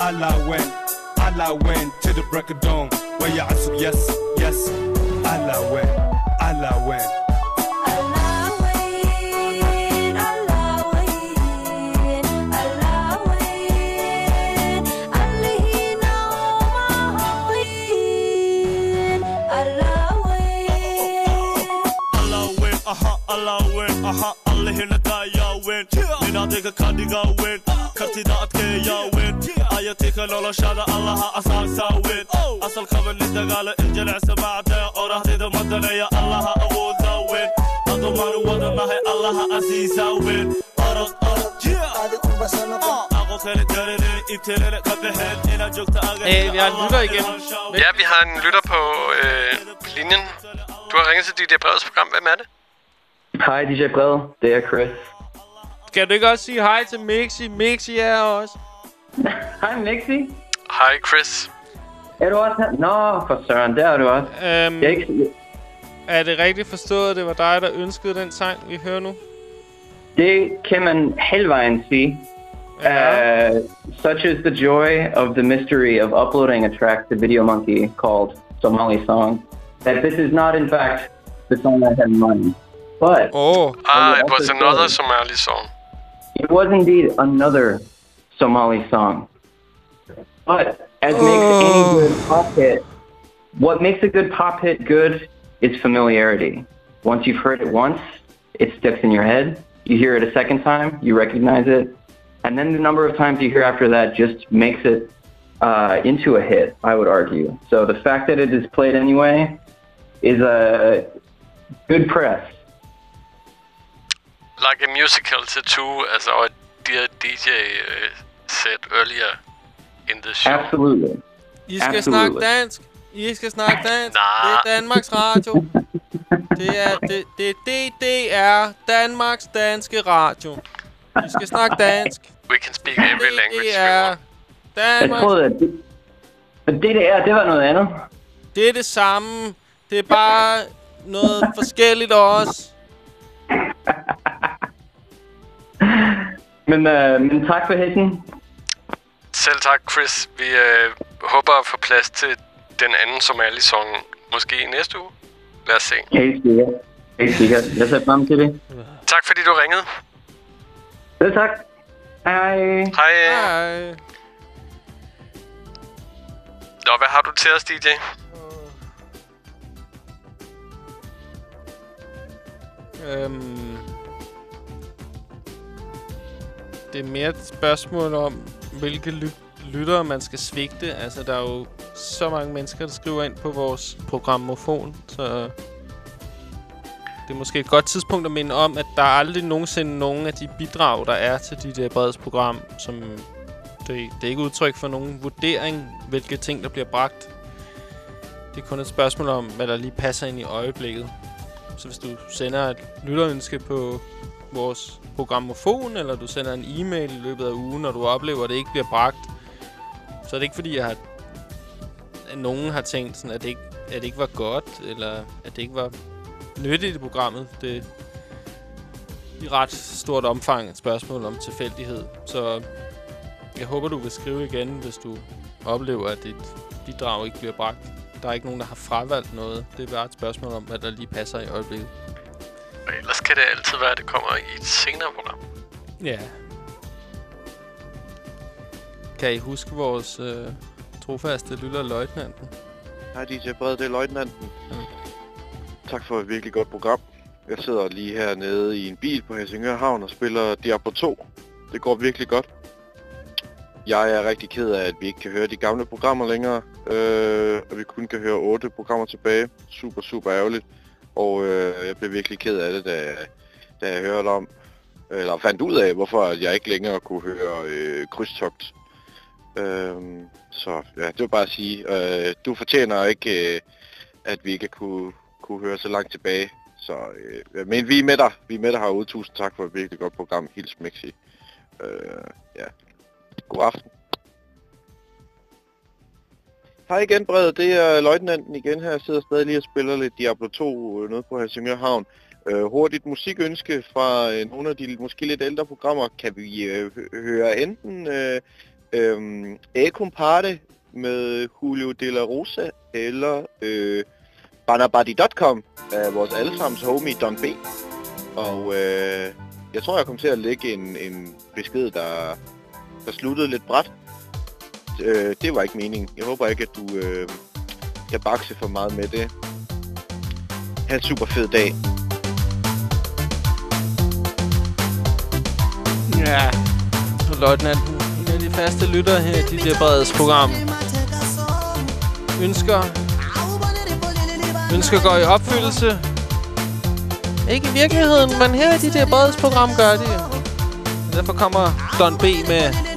Allah win, I went to the break of dawn. Where you answer, yes, yes. I went, I went. Allah win, hinne da win Min hat win Kan win Allaha asaasa win. Asal qaban lidagaala iljalicsa macdaya orahdida madanaya allaha awooda win. Adumaanu wadanahay allaha asiisa win. Orod, orod, Aqo kale garanay, ibtilele ka bixeen, inaad joogta Øh, vi har en lytter igen. Ja, vi har en lytter på øh, linjen. Du har ringet til DJ Breds program. Hvem er det? Hej DJ Brede, det er Chris. Skal du ikke også sige hej til Mixi? Mixi er også. [laughs] Hej Mixi. Hej Chris. Er du også her? Nå, for søren, der er du også. Øhm, Jeg er ikke, Er det rigtigt forstået, at det var dig, der ønskede den sang, vi hører nu? det kan man halvvejen sige. Uh, such is the joy of the mystery of uploading a track to Video Monkey called Somali Song that this is not, in fact, the song I had in mind. But oh, Ah, it was another Somali song. It was indeed another Somali song. But as makes any good pop hit, what makes a good pop hit good is familiarity. Once you've heard it once, it sticks in your head. You hear it a second time, you recognize it, and then the number of times you hear after that just makes it uh, into a hit, I would argue. So the fact that it is played anyway is a good press. Like a musical tattoo, as our dear DJ uh, said earlier in the show. Absolutely. I skal Absolutely. snakke dansk. I skal snakke dansk. Det er Danmarks Radio. Det er det, [laughs] det, det, det er Danmarks danske radio. Vi skal snakke dansk. We can speak every language Det er Jeg Danmark. troede, at det, det er, det var noget andet. Det er det samme. Det er bare noget forskelligt også. [laughs] Men, øh, men tak for hætten. Selv tak, Chris. Vi øh, håber at få plads til den anden Somali-song måske i næste uge. Lad os se. Helt sikkert. Helt sikkert. Jeg ser frem til det. Tak fordi du ringede. Selv tak. Hej. Hej. Hej. Nå, hvad har du til os, DJ? Øhm, det er mere et spørgsmål om, hvilke ly- lyttere man skal svigte. Altså, der er jo så mange mennesker, der skriver ind på vores programmofon, så det er måske et godt tidspunkt at minde om, at der er aldrig nogensinde nogen af de bidrag, der er til dit uh, breds program, som det, det er ikke udtryk for nogen vurdering, hvilke ting, der bliver bragt. Det er kun et spørgsmål om, hvad der lige passer ind i øjeblikket. Så hvis du sender et lytterønske på vores programmofon, eller du sender en e-mail i løbet af ugen, og du oplever, at det ikke bliver bragt, så er det ikke fordi, jeg har, at nogen har tænkt, sådan, at, det ikke, at det ikke var godt, eller at det ikke var nyttigt i programmet. Det er i ret stort omfang et spørgsmål om tilfældighed. Så jeg håber, du vil skrive igen, hvis du oplever, at dit bidrag ikke bliver bragt. Der er ikke nogen, der har fravalgt noget. Det er bare et spørgsmål om, hvad der lige passer i øjeblikket. Og ellers kan det altid være, at det kommer i et senere program. Ja. Kan I huske vores øh, trofaste lytter, løjtnanten? Hej DJ Bred, det er Løjtnanten. Tak for et virkelig godt program. Jeg sidder lige hernede i en bil på Helsingør Havn og spiller Diablo 2. Det går virkelig godt. Jeg er rigtig ked af, at vi ikke kan høre de gamle programmer længere, øh, og vi kun kan høre otte programmer tilbage. Super, super ærgerligt. Og øh, jeg blev virkelig ked af det, da, da jeg hørte om, eller fandt ud af, hvorfor jeg ikke længere kunne høre øh, krydstogt. Øh, så ja, det var bare at sige, øh, du fortjener ikke, øh, at vi ikke kunne, kunne høre så langt tilbage. Så, øh, men vi er med dig. Vi er med dig herude. Tusind tak for et virkelig godt program. Hils Mixi. Øh, ja. God aften. Hej igen, Brede. Det er løjtnanten igen her. Jeg sidder stadig lige og spiller lidt Diablo 2 øh, nede på Helsingør Havn. Øh, hurtigt musikønske fra øh, nogle af de måske lidt ældre programmer. Kan vi øh, høre enten øh, øh, A med Julio De La Rosa eller øh, Banabadi.com af vores allesammens homie Don B. Og øh, jeg tror, jeg kom til at lægge en, en besked, der, der sluttede lidt bræt. Øh, det var ikke meningen. Jeg håber ikke, at du øh, kan bakse for meget med det. Ha' en super fed dag. Ja. Og løjtnanten, en af de faste lyttere her i DJ øh, Breds program. Ønsker... Ønsker går i opfyldelse. Ikke i virkeligheden, men her i DJ øh, Breds program gør det. Derfor kommer Don B med...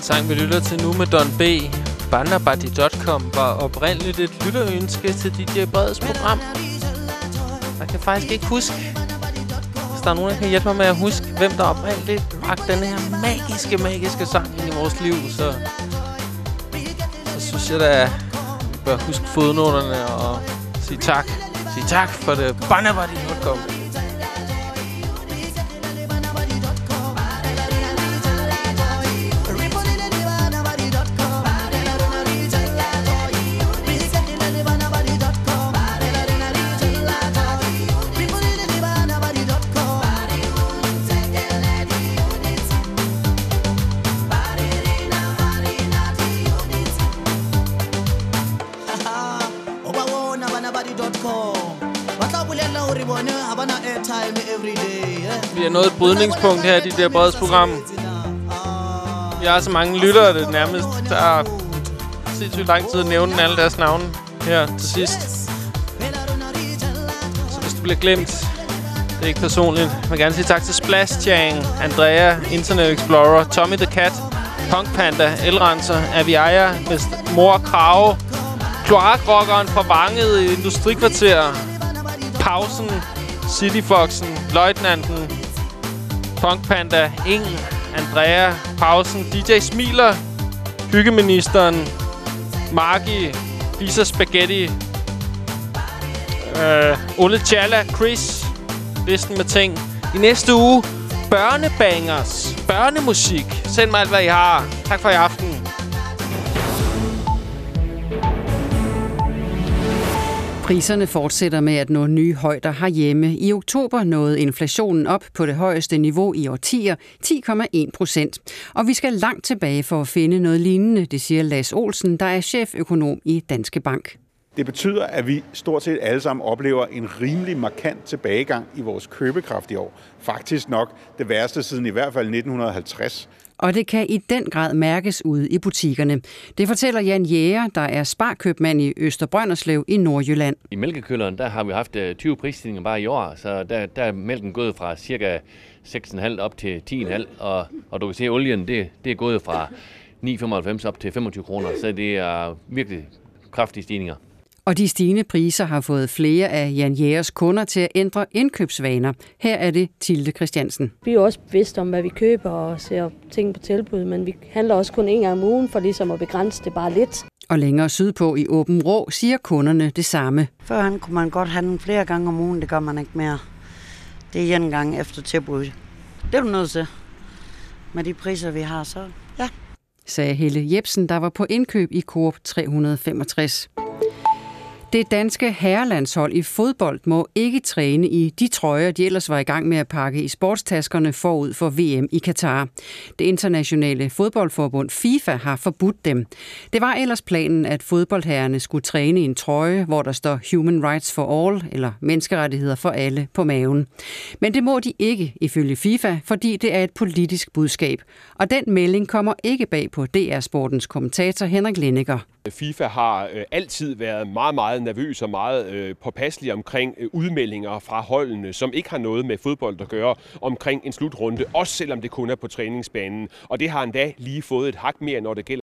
Den sang, vi lytter til nu med Don B. Banabadi.com var oprindeligt et lytterønske til DJ Breds program. Jeg kan faktisk ikke huske, hvis der er nogen, der kan hjælpe mig med at huske, hvem der oprindeligt bragte den her magiske, magiske sang ind i vores liv, så, så synes jeg da, at vi bør huske fodnoterne og sige tak. Sige tak for det. Banabadi.com. Vi her i dit der breds program. Vi har så mange lyttere, at det nærmest tager sindssygt lang tid at nævne alle deres navne her til sidst. Så hvis du bliver glemt, det er ikke personligt. Jeg vil gerne sige tak til Splash Chang, Andrea, Internet Explorer, Tommy the Cat, Punk Panda, Elrenser, Aviaja, Mr. Mor Krave, Kloakrockeren fra Vanget i Industrikvarter, Pausen, Cityfoxen, Løjtnanten, Punk Panda, Ing, Andrea, Pausen, DJ Smiler, Hyggeministeren, Margi, Lisa Spaghetti, øh, Ole Challa, Chris, listen med ting. I næste uge, børnebangers, børnemusik. Send mig alt, hvad I har. Tak for i aften. Priserne fortsætter med at nå nye højder herhjemme. I oktober nåede inflationen op på det højeste niveau i årtier, 10,1 procent. Og vi skal langt tilbage for at finde noget lignende, det siger Lars Olsen, der er cheføkonom i Danske Bank. Det betyder, at vi stort set alle sammen oplever en rimelig markant tilbagegang i vores købekraft i år. Faktisk nok det værste siden i hvert fald 1950. Og det kan i den grad mærkes ude i butikkerne. Det fortæller Jan Jæger, der er sparkøbmand i Østerbrønderslev i Nordjylland. I mælkekøleren, der har vi haft øh, 20 prisstigninger bare i år, så der, der er mælken gået fra cirka 6,5 op til 10,5, og, og du kan se, at olien det, det er gået fra 9,95 op til 25 kroner, så det er virkelig kraftige stigninger. Og de stigende priser har fået flere af Jan Jægers kunder til at ændre indkøbsvaner. Her er det Tilde Christiansen. Vi er også bevidste om, hvad vi køber og ser ting på tilbud, men vi handler også kun en gang om ugen for ligesom at begrænse det bare lidt. Og længere sydpå i Åben Rå siger kunderne det samme. Førhen kunne man godt handle flere gange om ugen, det gør man ikke mere. Det er en gang efter tilbud. Det er du nødt til. Med de priser, vi har, så ja. sagde Helle Jebsen, der var på indkøb i Coop 365. Det danske herrelandshold i fodbold må ikke træne i de trøjer, de ellers var i gang med at pakke i sportstaskerne forud for VM i Katar. Det internationale fodboldforbund FIFA har forbudt dem. Det var ellers planen, at fodboldherrerne skulle træne i en trøje, hvor der står Human Rights for All, eller menneskerettigheder for alle, på maven. Men det må de ikke, ifølge FIFA, fordi det er et politisk budskab. Og den melding kommer ikke bag på DR-sportens kommentator Henrik Lenniger. FIFA har øh, altid været meget, meget nervøs og meget øh, påpasselig omkring øh, udmeldinger fra holdene, som ikke har noget med fodbold at gøre, omkring en slutrunde, også selvom det kun er på træningsbanen. Og det har endda lige fået et hak mere, når det gælder